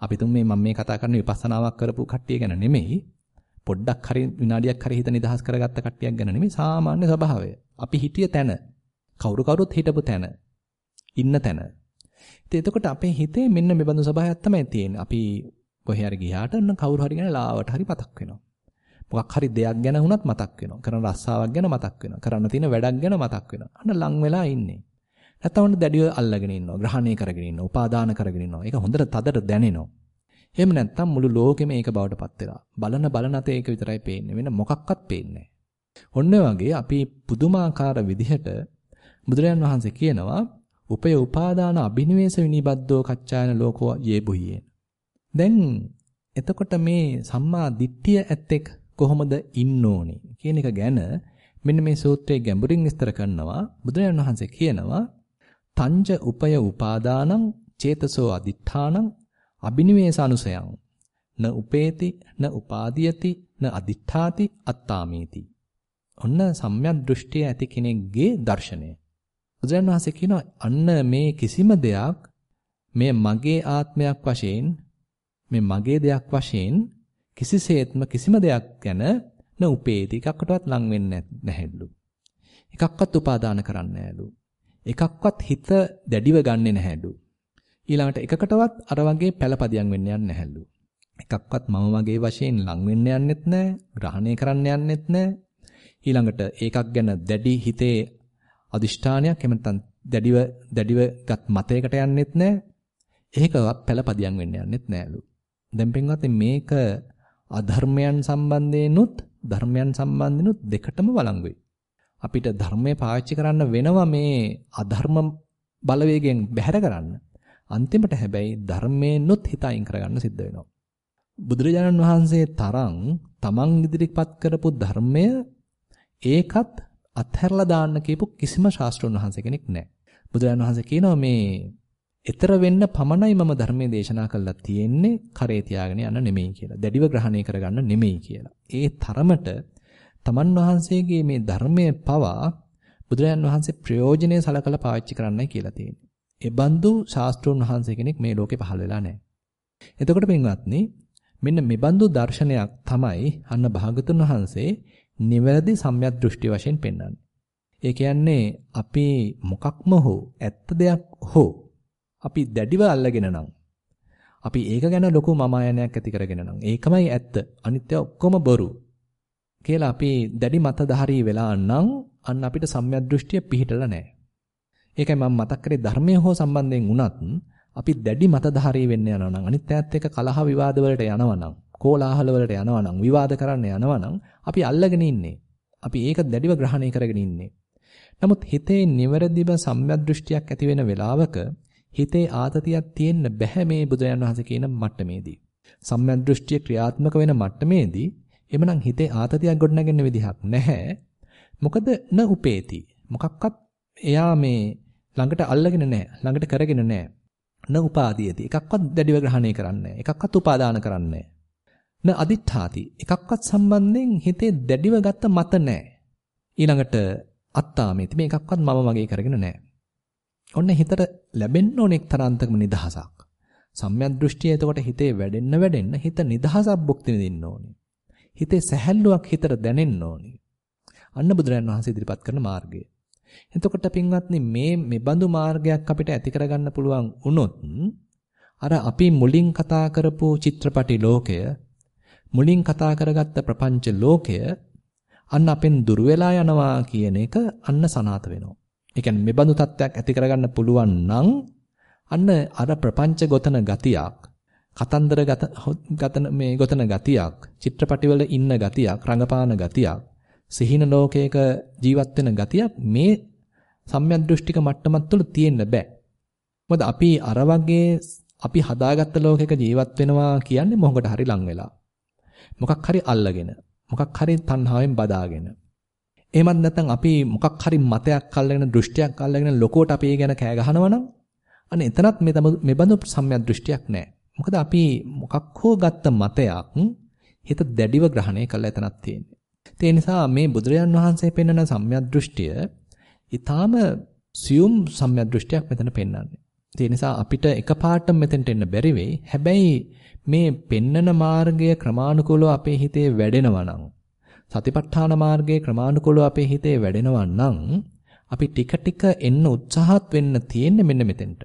Speaker 1: අපි තුන් මේ මම මේ කතා කරන විපස්සනාවක් කරපු කට්ටිය ගැන නෙමෙයි. පොඩ්ඩක් හරි විනාඩියක් හරි හිත නිදහස් කරගත්ත කට්ටියක් ගැන නෙමෙයි සාමාන්‍ය ස්වභාවය. අපි හිටිය තැන කවුරු කවුරුත් හිටපු තැන ඉන්න තැන. ඉතින් එතකොට අපේ හිතේ මෙන්න මේ බඳු ස්වභාවයක් තමයි තියෙන්නේ. අපි කොහේ හරි ගියාට අන්න කවුරු හරි ගැන ලාවට හරි මතක් වෙනවා. මොකක් හරි දෙයක් ගැන වුණත් මතක් වෙනවා. කරන රස්සාවක් ගැන මතක් වෙනවා. කරන්න තියෙන වැඩක් ගැන මතක් වෙනවා. අන්න ලං වෙලා ඉන්නේ. නැත්තම් දැඩිව අල්ලගෙන ඉන්නවා. ග්‍රහණය කරගෙන ඉන්නවා. උපාදාන කරගෙන ඉන්නවා. ඒක හොඳට තදට දැනෙනවා. එහෙම නැත්තම් මුළු ලෝකෙම ඒක බවට පත් වෙලා. බලන බලන අතේ ඒක විතරයි පේන්නේ. වෙන මොකක්වත් පේන්නේ ඔන්න වගේ අපි පුදුමාකාර විදිහට බුදුරජාන් වහන්සේ කියනවා උපය උපාදාන අබිනිවේෂ විනිබද්දෝ කච්චායන ලෝකෝ යේබුහියේ. දැන් එතකොට මේ සම්මා දිට්ඨිය ඇත්තෙක් කොහොමද ඉන්න ඕනේ කියන එක ගැන මෙන්න මේ සූත්‍රයේ ගැඹුරින් විස්තර කරනවා බුදුරජාණන් වහන්සේ කියනවා තංජ උපය උපාදානං චේතසෝ අදිඨානං අබිනිවේසානුසයං න උපේති න උපාදීයති න අදිඨාති අත්තාමේති ඔන්න සම්‍යක් දෘෂ්ටිය ඇති කෙනෙක්ගේ දර්ශනය බුදුරජාණන් වහන්සේ කියනවා අන්න මේ කිසිම දෙයක් මේ මගේ ආත්මයක් වශයෙන් මේ මගේ දෙයක් වශයෙන් කිසිසේත්ම කිසිම දෙයක් ගැන න උපේති එකකටවත් ලං වෙන්නේ නැහැලු. එකක්වත් උපාදාන කරන්නේ නැහැලු. එකක්වත් හිත දැඩිව ගන්නෙ නැහැලු. ඊළඟට එකකටවත් අර වගේ පළපදියම් වෙන්න යන්නේ නැහැලු. එකක්වත් මම වගේ වශයෙන් ලං වෙන්න යන්නෙත් නැහැ, ග්‍රහණය කරන්න යන්නෙත් නැහැ. ඊළඟට ඒකක් ගැන දැඩි හිතේ අදිෂ්ඨානයක් එහෙම නැත්නම් දැඩිව දැඩිව ගත් මතයකට යන්නෙත් නැහැ. ඒකවත් පළපදියම් වෙන්න යන්නෙත් නැහැලු. දැන් පින්වත්නි මේක අධර්මයන් සම්බන්ධයෙන්ුත් ධර්මයන් සම්බන්ධෙනුත් දෙකටම වළංගුයි. අපිට ධර්මය පාවිච්චි කරන්න වෙනවා මේ අධර්ම බලවේගයෙන් බැහැර කරන්න. අන්තිමට හැබැයි ධර්මයෙන්ුත් හිත අයින් කරගන්න සිද්ධ වෙනවා. බුදුරජාණන් වහන්සේ තරම් තමන් ඉදිරිපත් කරපු ධර්මය ඒකත් අත්හැරලා දාන්න කියපු කිසිම ශාස්ත්‍රඥ වහන්සේ කෙනෙක් නැහැ. බුදුරජාණන් වහන්සේ කියනවා මේ ඊතර වෙන්න පමණයි මම ධර්මයේ දේශනා කළා තියෙන්නේ කරේ තියාගෙන යන්න නෙමෙයි කියලා. දැඩිව ග්‍රහණය කරගන්න නෙමෙයි කියලා. ඒ තරමට තමන් වහන්සේගේ මේ ධර්මයේ පවා බුදුරජාන් වහන්සේ ප්‍රයෝජනෙයි සලකලා පාවිච්චි කරන්නයි කියලා තියෙන්නේ. ඒ බඳු ශාස්ත්‍රෝන් වහන්සේ කෙනෙක් මේ ලෝකේ පහළ වෙලා නැහැ. එතකොට පින්වත්නි මෙන්න මේ බඳු දර්ශනයක් තමයි අන්න භාගතුන් වහන්සේ නිවැරදි සම්‍යක් දෘෂ්ටි වශයෙන් පෙන්වන්නේ. ඒ කියන්නේ අපි මොකක්ම හෝ ඇත්ත දෙයක් හෝ අපි දැඩිව අල්ලගෙන නම් අපි ඒක ගැන ලොකු මමායනයක් ඇති කරගෙන නම් ඒකමයි ඇත්ත අනිත්‍ය ඔක්කොම බොරු කියලා අපි දැඩි මතධාරී වෙලා නම් අන්න අපිට සම්‍යක් දෘෂ්ටිය පිහිටලා නැහැ. ඒකයි මම මතක් කරේ ධර්මයේ හෝ සම්බන්ධයෙන් වුණත් අපි දැඩි මතධාරී වෙන්න යනවා නම් අනිත්‍යයත් එක්ක කලහ විවාද වලට යනවා නම් කෝලාහල වලට යනවා නම් විවාද කරන්න යනවා නම් අපි අල්ලගෙන ඉන්නේ. අපි ඒක දැඩිව ග්‍රහණය කරගෙන ඉන්නේ. නමුත් හිතේ නිවැරදිව සම්‍යක් දෘෂ්ටියක් ඇති වෙන වෙලාවක හිතේ ආතතියක් තියෙන්න බෑ මේ බුදුරජාණන් වහන්සේ කියන මට්ටමේදී. සම්‍යක් දෘෂ්ටිය ක්‍රියාත්මක වෙන මට්ටමේදී එමනම් හිතේ ආතතියක් ගොඩනගන්න විදිහක් නැහැ. මොකද න උපේති. මොකක්වත් එයා මේ ළඟට අල්ලගෙන නැහැ. ළඟට කරගෙන නැහැ. න උපාදීයති. එකක්වත් දැඩිව ග්‍රහණය කරන්නේ එකක්වත් උපාදාන කරන්නේ න අදිඨාති. එකක්වත් සම්බන්ධයෙන් හිතේ දැඩිව ගත්ත මත නැහැ. ඊළඟට අත්තාමේති. මේකක්වත් මම වගේ කරගෙන නැහැ. ඔන්න හිතට ලැබෙන්න ඕන එක්තරාන්තකම නිදහසක්. සම්‍යක් දෘෂ්ටිය එතකොට හිතේ වැඩෙන්න වැඩෙන්න හිත නිදහසක් භුක්ති විඳින්න ඕනේ. හිතේ සැහැල්ලුවක් හිතට දැනෙන්න ඕනේ. අන්න බුදුරජාණන් වහන්සේ ඉදිරිපත් කරන මාර්ගය. එතකොට පින්වත්නි මේ මෙබඳු මාර්ගයක් අපිට ඇති කරගන්න පුළුවන් වුණොත් අර අපි මුලින් කතා කරපු චිත්‍රපටි ලෝකය මුලින් කතා කරගත්ත ප්‍රපංච ලෝකය අන්න අපෙන් දුර වෙලා යනවා කියන එක අන්න සනාත වෙනවා. ඒ කියන්නේ මෙබඳු තත්ත්වයක් ඇති කරගන්න පුළුවන් නම් අන්න අර ප්‍රපංච ගොතන ගතියක් කතන්දර ගතන මේ ගොතන ගතියක් චිත්‍රපටිවල ඉන්න ගතියක් රංගපාන ගතියක් සිහින ලෝකයක ජීවත් වෙන ගතියක් මේ සම්‍යක් දෘෂ්ටික මට්ටමත් තුළ තියෙන්න බෑ. මොකද අපි අර වගේ අපි හදාගත්ත ලෝකයක ජීවත් වෙනවා කියන්නේ මොහොකට හරි ලං වෙලා. මොකක් හරි අල්ලගෙන, මොකක් හරි තණ්හාවෙන් බදාගෙන. එහෙමත් නැත්නම් අපි මොකක් හරි මතයක් අල්ලගෙන දෘෂ්ටියක් අල්ලගෙන ලොකෝට අපි ඒ ගැන කෑ ගහනවා නම් අන්න එතනත් මේ මේ බඳු සම්‍යක් දෘෂ්ටියක් නැහැ. මොකද අපි මොකක් හෝ ගත්ත මතයක් හිත දැඩිව ග්‍රහණය කළා එතනක් තියෙන්නේ. ඒ නිසා මේ බුදුරජාන් වහන්සේ පෙන්වන සම්‍යක් දෘෂ්ටිය ඊටාම සියුම් සම්‍යදෘෂ්ටියක් මෙතන පෙන්වන්නේ. ඒ නිසා අපිට එකපාරට මෙතෙන්ට එන්න බැරි වෙයි. හැබැයි මේ පෙන්නන මාර්ගය ක්‍රමානුකූලව අපේ හිතේ වැඩෙනවා නම් සතිපට්ඨාන මාර්ගයේ ක්‍රමානුකූලව අපේ හිතේ වැඩෙනවා නම් අපි ටික ටික එන්න උත්සාහත් වෙන්න තියෙන්නේ මෙන්න මෙතෙන්ට.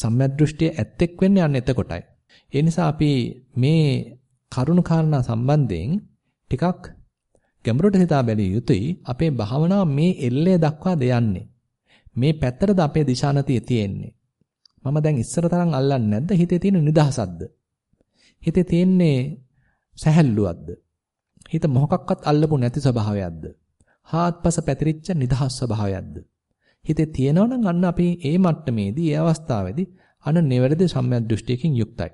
Speaker 1: සම්‍යදෘෂ්ටිය ඇත්තෙක් වෙන්නේ අන්න එතකොටයි. ඒ නිසා අපි මේ කරුණු කාරණා සම්බන්ධයෙන් ටිකක් ගැඹුරට හිතා බැලිය යුතුයි. අපේ භාවනාව මේ එල්ලේ දක්වා දෙයන්නේ. මේ පැත්තටද අපේ දිශානතිය තියෙන්නේ. මම දැන් ඉස්සර තරම් අල්ලන්නේ නැද්ද? හිතේ තියෙන නිදහසක්ද? හිතේ තියෙන්නේ සැහැල්ලුවක්ද? හිත මොහොකක්වත් අල්ලපු නැති ස්වභාවයක්ද? හාත්පස පැතිරිච්ච නිදහස් ස්වභාවයක්ද? හිතේ තියෙනවනම් අන්න අපි ඒ මට්ටමේදී ඒ අවස්ථාවේදී අන්න නිවැරදි සම්‍යක් දෘෂ්ටියකින් යුක්තයි.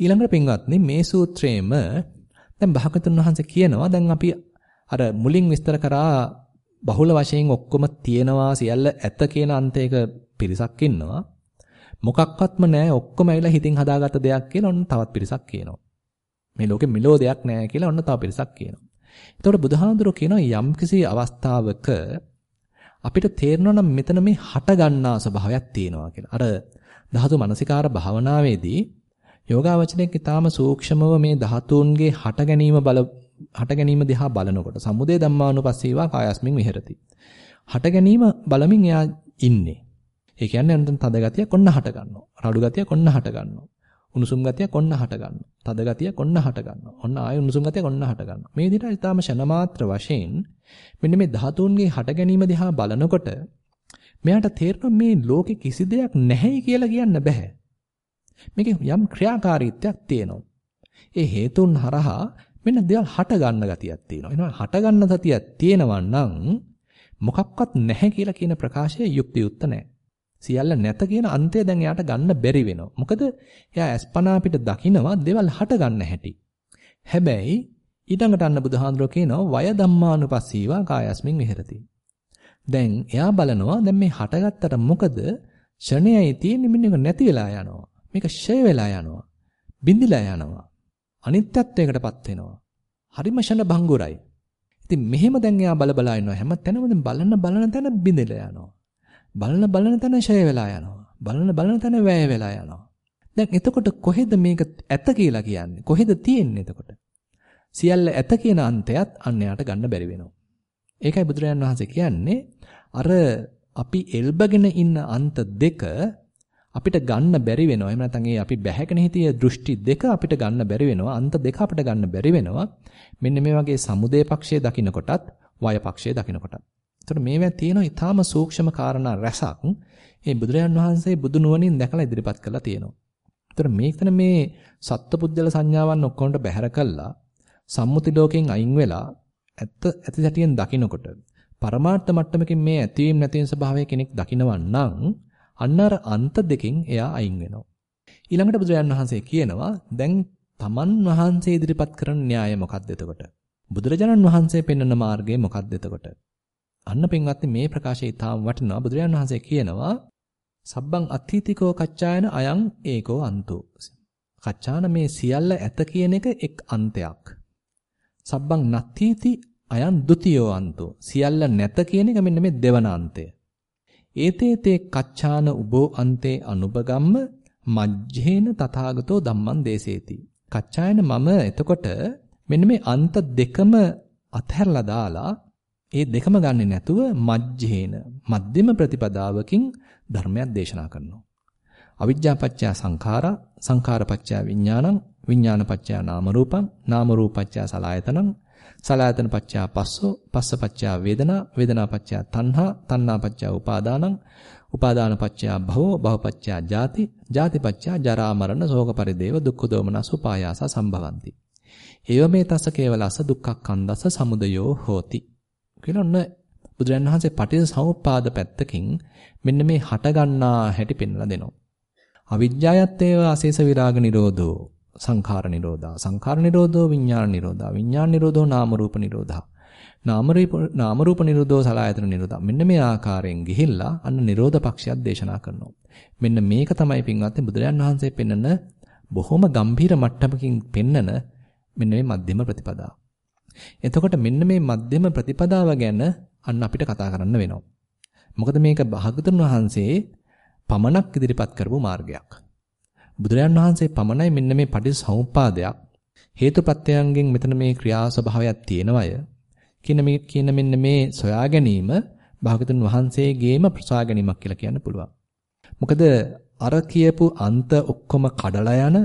Speaker 1: ඊළඟට පින්වත්නි මේ සූත්‍රයේම දැන් භාගතුන් වහන්සේ කියනවා දැන් අපි අර මුලින් විස්තර කරා බහුල වශයෙන් ඔක්කොම තියෙනවා සියල්ල ඇත කියන අන්තයක පිරිසක් ඉන්නවා. මොකක්වත්ම නැහැ ඔක්කොම ඇවිල්ලා හිතින් හදාගත්ත දෙයක් කියලා ඔන්න තවත් පිරිසක් කියනවා. මේ ලෝකෙ මිලෝ දෙයක් නැහැ කියලා ඔන්න තව පිරිසක් කියනවා. එතකොට බුදුහාඳුරෝ කියනවා යම්කිසි අවස්ථාවක අපිට තේරෙනවා නම් මෙතන මේ හට ගන්නා ස්වභාවයක් තියෙනවා කියලා. අර ධාතු මනසිකාර භාවනාවේදී යෝගාවචනයේ ඊටාම සූක්ෂමව මේ ධාතුන්ගේ හට ගැනීම බල හට ගැනීම දිහා බලනකොට සමුදේ ධම්මානුපස්සීවා කායස්මින් විහෙරති. හට ගැනීම බලමින් එයා ඉන්නේ. ඒ කියන්නේ අන්තන් තද ගතියක් ඔන්න හට ගන්නවා. රළු ගතියක් ඔන්න හට ගන්නවා. උණුසුම් ගතියක් ඔන්න හට ගන්නවා. තද ගතියක් ඔන්න හට ගන්නවා. ඔන්න ආය උණුසුම් ගතියක් ඔන්න හට ගන්නවා. මේ විදිහට ඊටාම ෂණමාත්‍ර වශයෙන් මෙන්න මේ ධාතුන්ගේ හට ගැනීම දිහා බලනකොට මෙයාට තේරෙනවා මේ ලෝකේ කිසි දෙයක් නැහැයි කියලා කියන්න බෑ. මේකේ යම් ක්‍රියාකාරීත්වයක් තියෙනවා. ඒ හේතුන් හරහා මෙන්න දේවල් හට ගන්න ගතියක් තියෙනවා. එනවා හට ගන්න සතියක් තියෙනවා නම් මොකක්වත් නැහැ කියලා කියන ප්‍රකාශය යුක්තියුක්ත නැහැ. සියල්ල නැත කියන අන්තය දැන් එයාට ගන්න බැරි වෙනවා. මොකද එයා අස්පනා පිට දකිනවා දේවල් හට ගන්න හැටි. හැබැයි ඊටඟට අන්න බුදුහාඳුරෝ කියනවා වය ධම්මානුපස්සීවා කායස්මින් විහෙරති. දැන් එයා බලනවා දැන් මේ හටගත්තට මොකද ෂණයයි තියෙන්නේ මෙන්න එක නැති වෙලා යනවා. මේක ෂය වෙලා යනවා. බිඳිලා යනවා. අනිත්‍යත්වයකටපත් වෙනවා. හරිම ෂණ භංගුරයි. ඉතින් මෙහෙම දැන් එයා බල බලා ඉන්නවා හැම තැනම දැන් බලන බලන තැන බිඳිලා යනවා. බලන බලන තැන ෂය වෙලා යනවා. බලන බලන තැන වැය වෙලා යනවා. දැන් එතකොට කොහෙද මේක ඇත කියලා කියන්නේ? කොහෙද තියෙන්නේ එතකොට? සියල්ල ඇත කියන අන්තයත් අන්‍යයට ගන්න බැරි වෙනවා. ඒකයි බුදුරජාන් වහන්සේ කියන්නේ අර අපි එල්බගෙන ඉන්න අන්ත දෙක අපිට ගන්න බැරි වෙනවා. එහෙම නැත්නම් ඒ අපි බැහැගෙන හිටිය දෘෂ්ටි දෙක අපිට ගන්න බැරි වෙනවා. අන්ත දෙක අපිට ගන්න බැරි වෙනවා. මෙන්න මේ වගේ සමුදේ පක්ෂයේ දකින්නකොටත් වය පක්ෂයේ දකින්නකොටත්. එතකොට මේවා තියෙන ඊටාම සූක්ෂම කාරණා රසක් මේ බුදුරජාන් වහන්සේ බුදු නුවණින් දැකලා ඉදිරිපත් කරලා තියෙනවා. එතකොට මේකතන මේ සත්පුද්දල සංඥාවන් ඔක්කොන්ට බැහැර කළා සම්මුති ලෝකෙන් අයින් වෙලා ඇත්ත ඇති සැටියෙන් දකින්නකොට පරමාර්ථ මට්ටමකින් මේ ඇතිවීම නැතිවීම ස්වභාවය කෙනෙක් දකිනවා නම් අන්න අර අන්ත දෙකෙන් එයා අයින් වෙනවා. ඊළඟට බුදුරජාන් වහන්සේ කියනවා දැන් තමන් වහන්සේ ඉදිරිපත් කරන න්‍යාය මොකක්ද එතකොට? බුදුරජාණන් වහන්සේ පෙන්වන මාර්ගය මොකක්ද එතකොට? අන්න පින්වත්නි මේ ප්‍රකාශය ඊටාම් වටිනවා. බුදුරජාණන් වහන්සේ කියනවා සබ්බං අත්ථීතිකෝ කච්චායන අයං ඒකෝ අන්තෝ. කච්චාන මේ සියල්ල ඇත කියන එක එක් අන්තයක්. සබ්බං නත්ථීති අයං ဒ ුතියෝ අන්තෝ. සියල්ල නැත කියන එක මෙන්න මේ දෙවන අන්තය. ඒතේතේ කච්චාන උබෝ අන්තේ අනුපගම්ම මජ්ජේන තථාගතෝ ධම්මං දේසේති. කච්චායන මම එතකොට මෙන්න මේ අන්ත දෙකම අතහැරලා දාලා ඒ දෙකම ගන්නෙ නැතුව මජ්ජේන මධ්‍යම ප්‍රතිපදාවකින් ධර්මයක් දේශනා කරනවා. අවිජ්ජාපච්චය සංඛාරා සංඛාරපච්චය විඥානං විඥානපච්චය නාම රූපං නාම රූපච්චය සලආයතනං සලආයතන පච්චා පස්සෝ පස්ස පච්චා වේදනා වේදනා පච්චා තණ්හා තණ්හා පච්චා උපාදානං උපාදාන පච්චා භවෝ භව පච්චා ජාති ජාති පච්චා ජරා මරණ ශෝක පරිදේව දුක්ඛ දෝමනස උපායාස සම්භවಂತಿ ඒව මේ තස කේවලස දුක්ඛක්ඛන්දස සමුදයෝ හෝති කියලා ඔන්න බුදුරන් වහන්සේ පටිච්ච සමුප්පාද පැත්තකින් මෙන්න මේ හට ගන්නා හැටි පෙන්වලා දෙනවා. අවිජ්ජායත් ඒව අශේෂ විරාග නිරෝධෝ සංඛාර නිරෝධා. සංඛාර නිරෝධෝ විඥාන නිරෝධා. විඥාන නිරෝධෝ නාම රූප නිරෝධා. නාම රූප නාම රූප නිරෝධෝ සලආයතන නිරෝධා. මෙන්න මේ ආකාරයෙන් ගිහිල්ලා අන්න නිරෝධ පක්ෂයක් දේශනා කරනවා. මෙන්න මේක තමයි පින්වත්නි බුදුරජාන් වහන්සේ පෙන්නන බොහොම ගම්භීර මට්ටමකින් පෙන්නන මෙන්න මේ මධ්‍යම ප්‍රතිපදාව. එතකොට මෙන්න මේ මධ්‍යම ප්‍රතිපදාව ගැන අන්න අපිට කතා කරන්න වෙනවා මොකද මේක භාගතුන් වහන්සේ පමණක් ඉදිරිපත් කරපු මාර්ගයක්. බුදුරජාන් වහන්සේ පමණයි මෙන්න මේ පටිච්චසමුප්පාදයක් හේතුප්‍රත්‍යයන්ගෙන් මෙතන මේ ක්‍රියා ස්වභාවයක් තියෙනවය කියන මේ කියන මෙන්න මේ සොයා ගැනීම භාගතුන් වහන්සේගේම ප්‍රසා ගැනීමක් කියලා කියන්න පුළුවන්. මොකද අර කියපු අන්ත ඔක්කොම කඩලා යන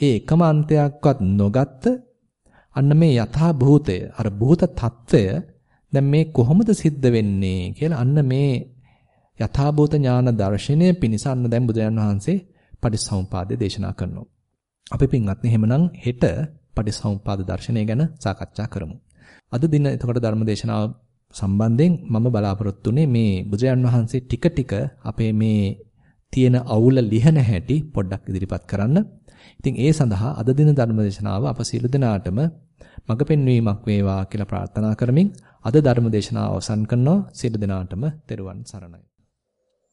Speaker 1: ඒ එකම අන්තයක්වත් නොගත්ත අන්න මේ යථා භූතය අර භූත తত্ত্বය දැන් මේ කොහොමද සිද්ධ වෙන්නේ කියලා අන්න මේ යථා භූත ඥාන දර්ශනය පිණිස අන්න දැන් බුදුන් වහන්සේ පටිසමුපාදය දේශනා කරනවා. අපි පින්වත්නි එහෙමනම් හෙට පටිසමුපාද දර්ශනය ගැන සාකච්ඡා කරමු. අද දින එතකොට ධර්ම දේශනාව සම්බන්ධයෙන් මම බලාපොරොත්තුුනේ මේ බුදුන් වහන්සේ ටික ටික අපේ මේ තියෙන අවුල ලිහන හැටි පොඩ්ඩක් ඉදිරිපත් කරන්න. ඉතින් ඒ සඳහා අද දින ධර්ම දේශනාව අප සියලු දෙනාටම මඟ පෙන්වීමක් වේවා කියලා ප්‍රාර්ථනා කරමින් අද ධර්ම දේශනාව අවසන් කරනවා. සියලු දෙනාටම තෙරුවන් සරණයි.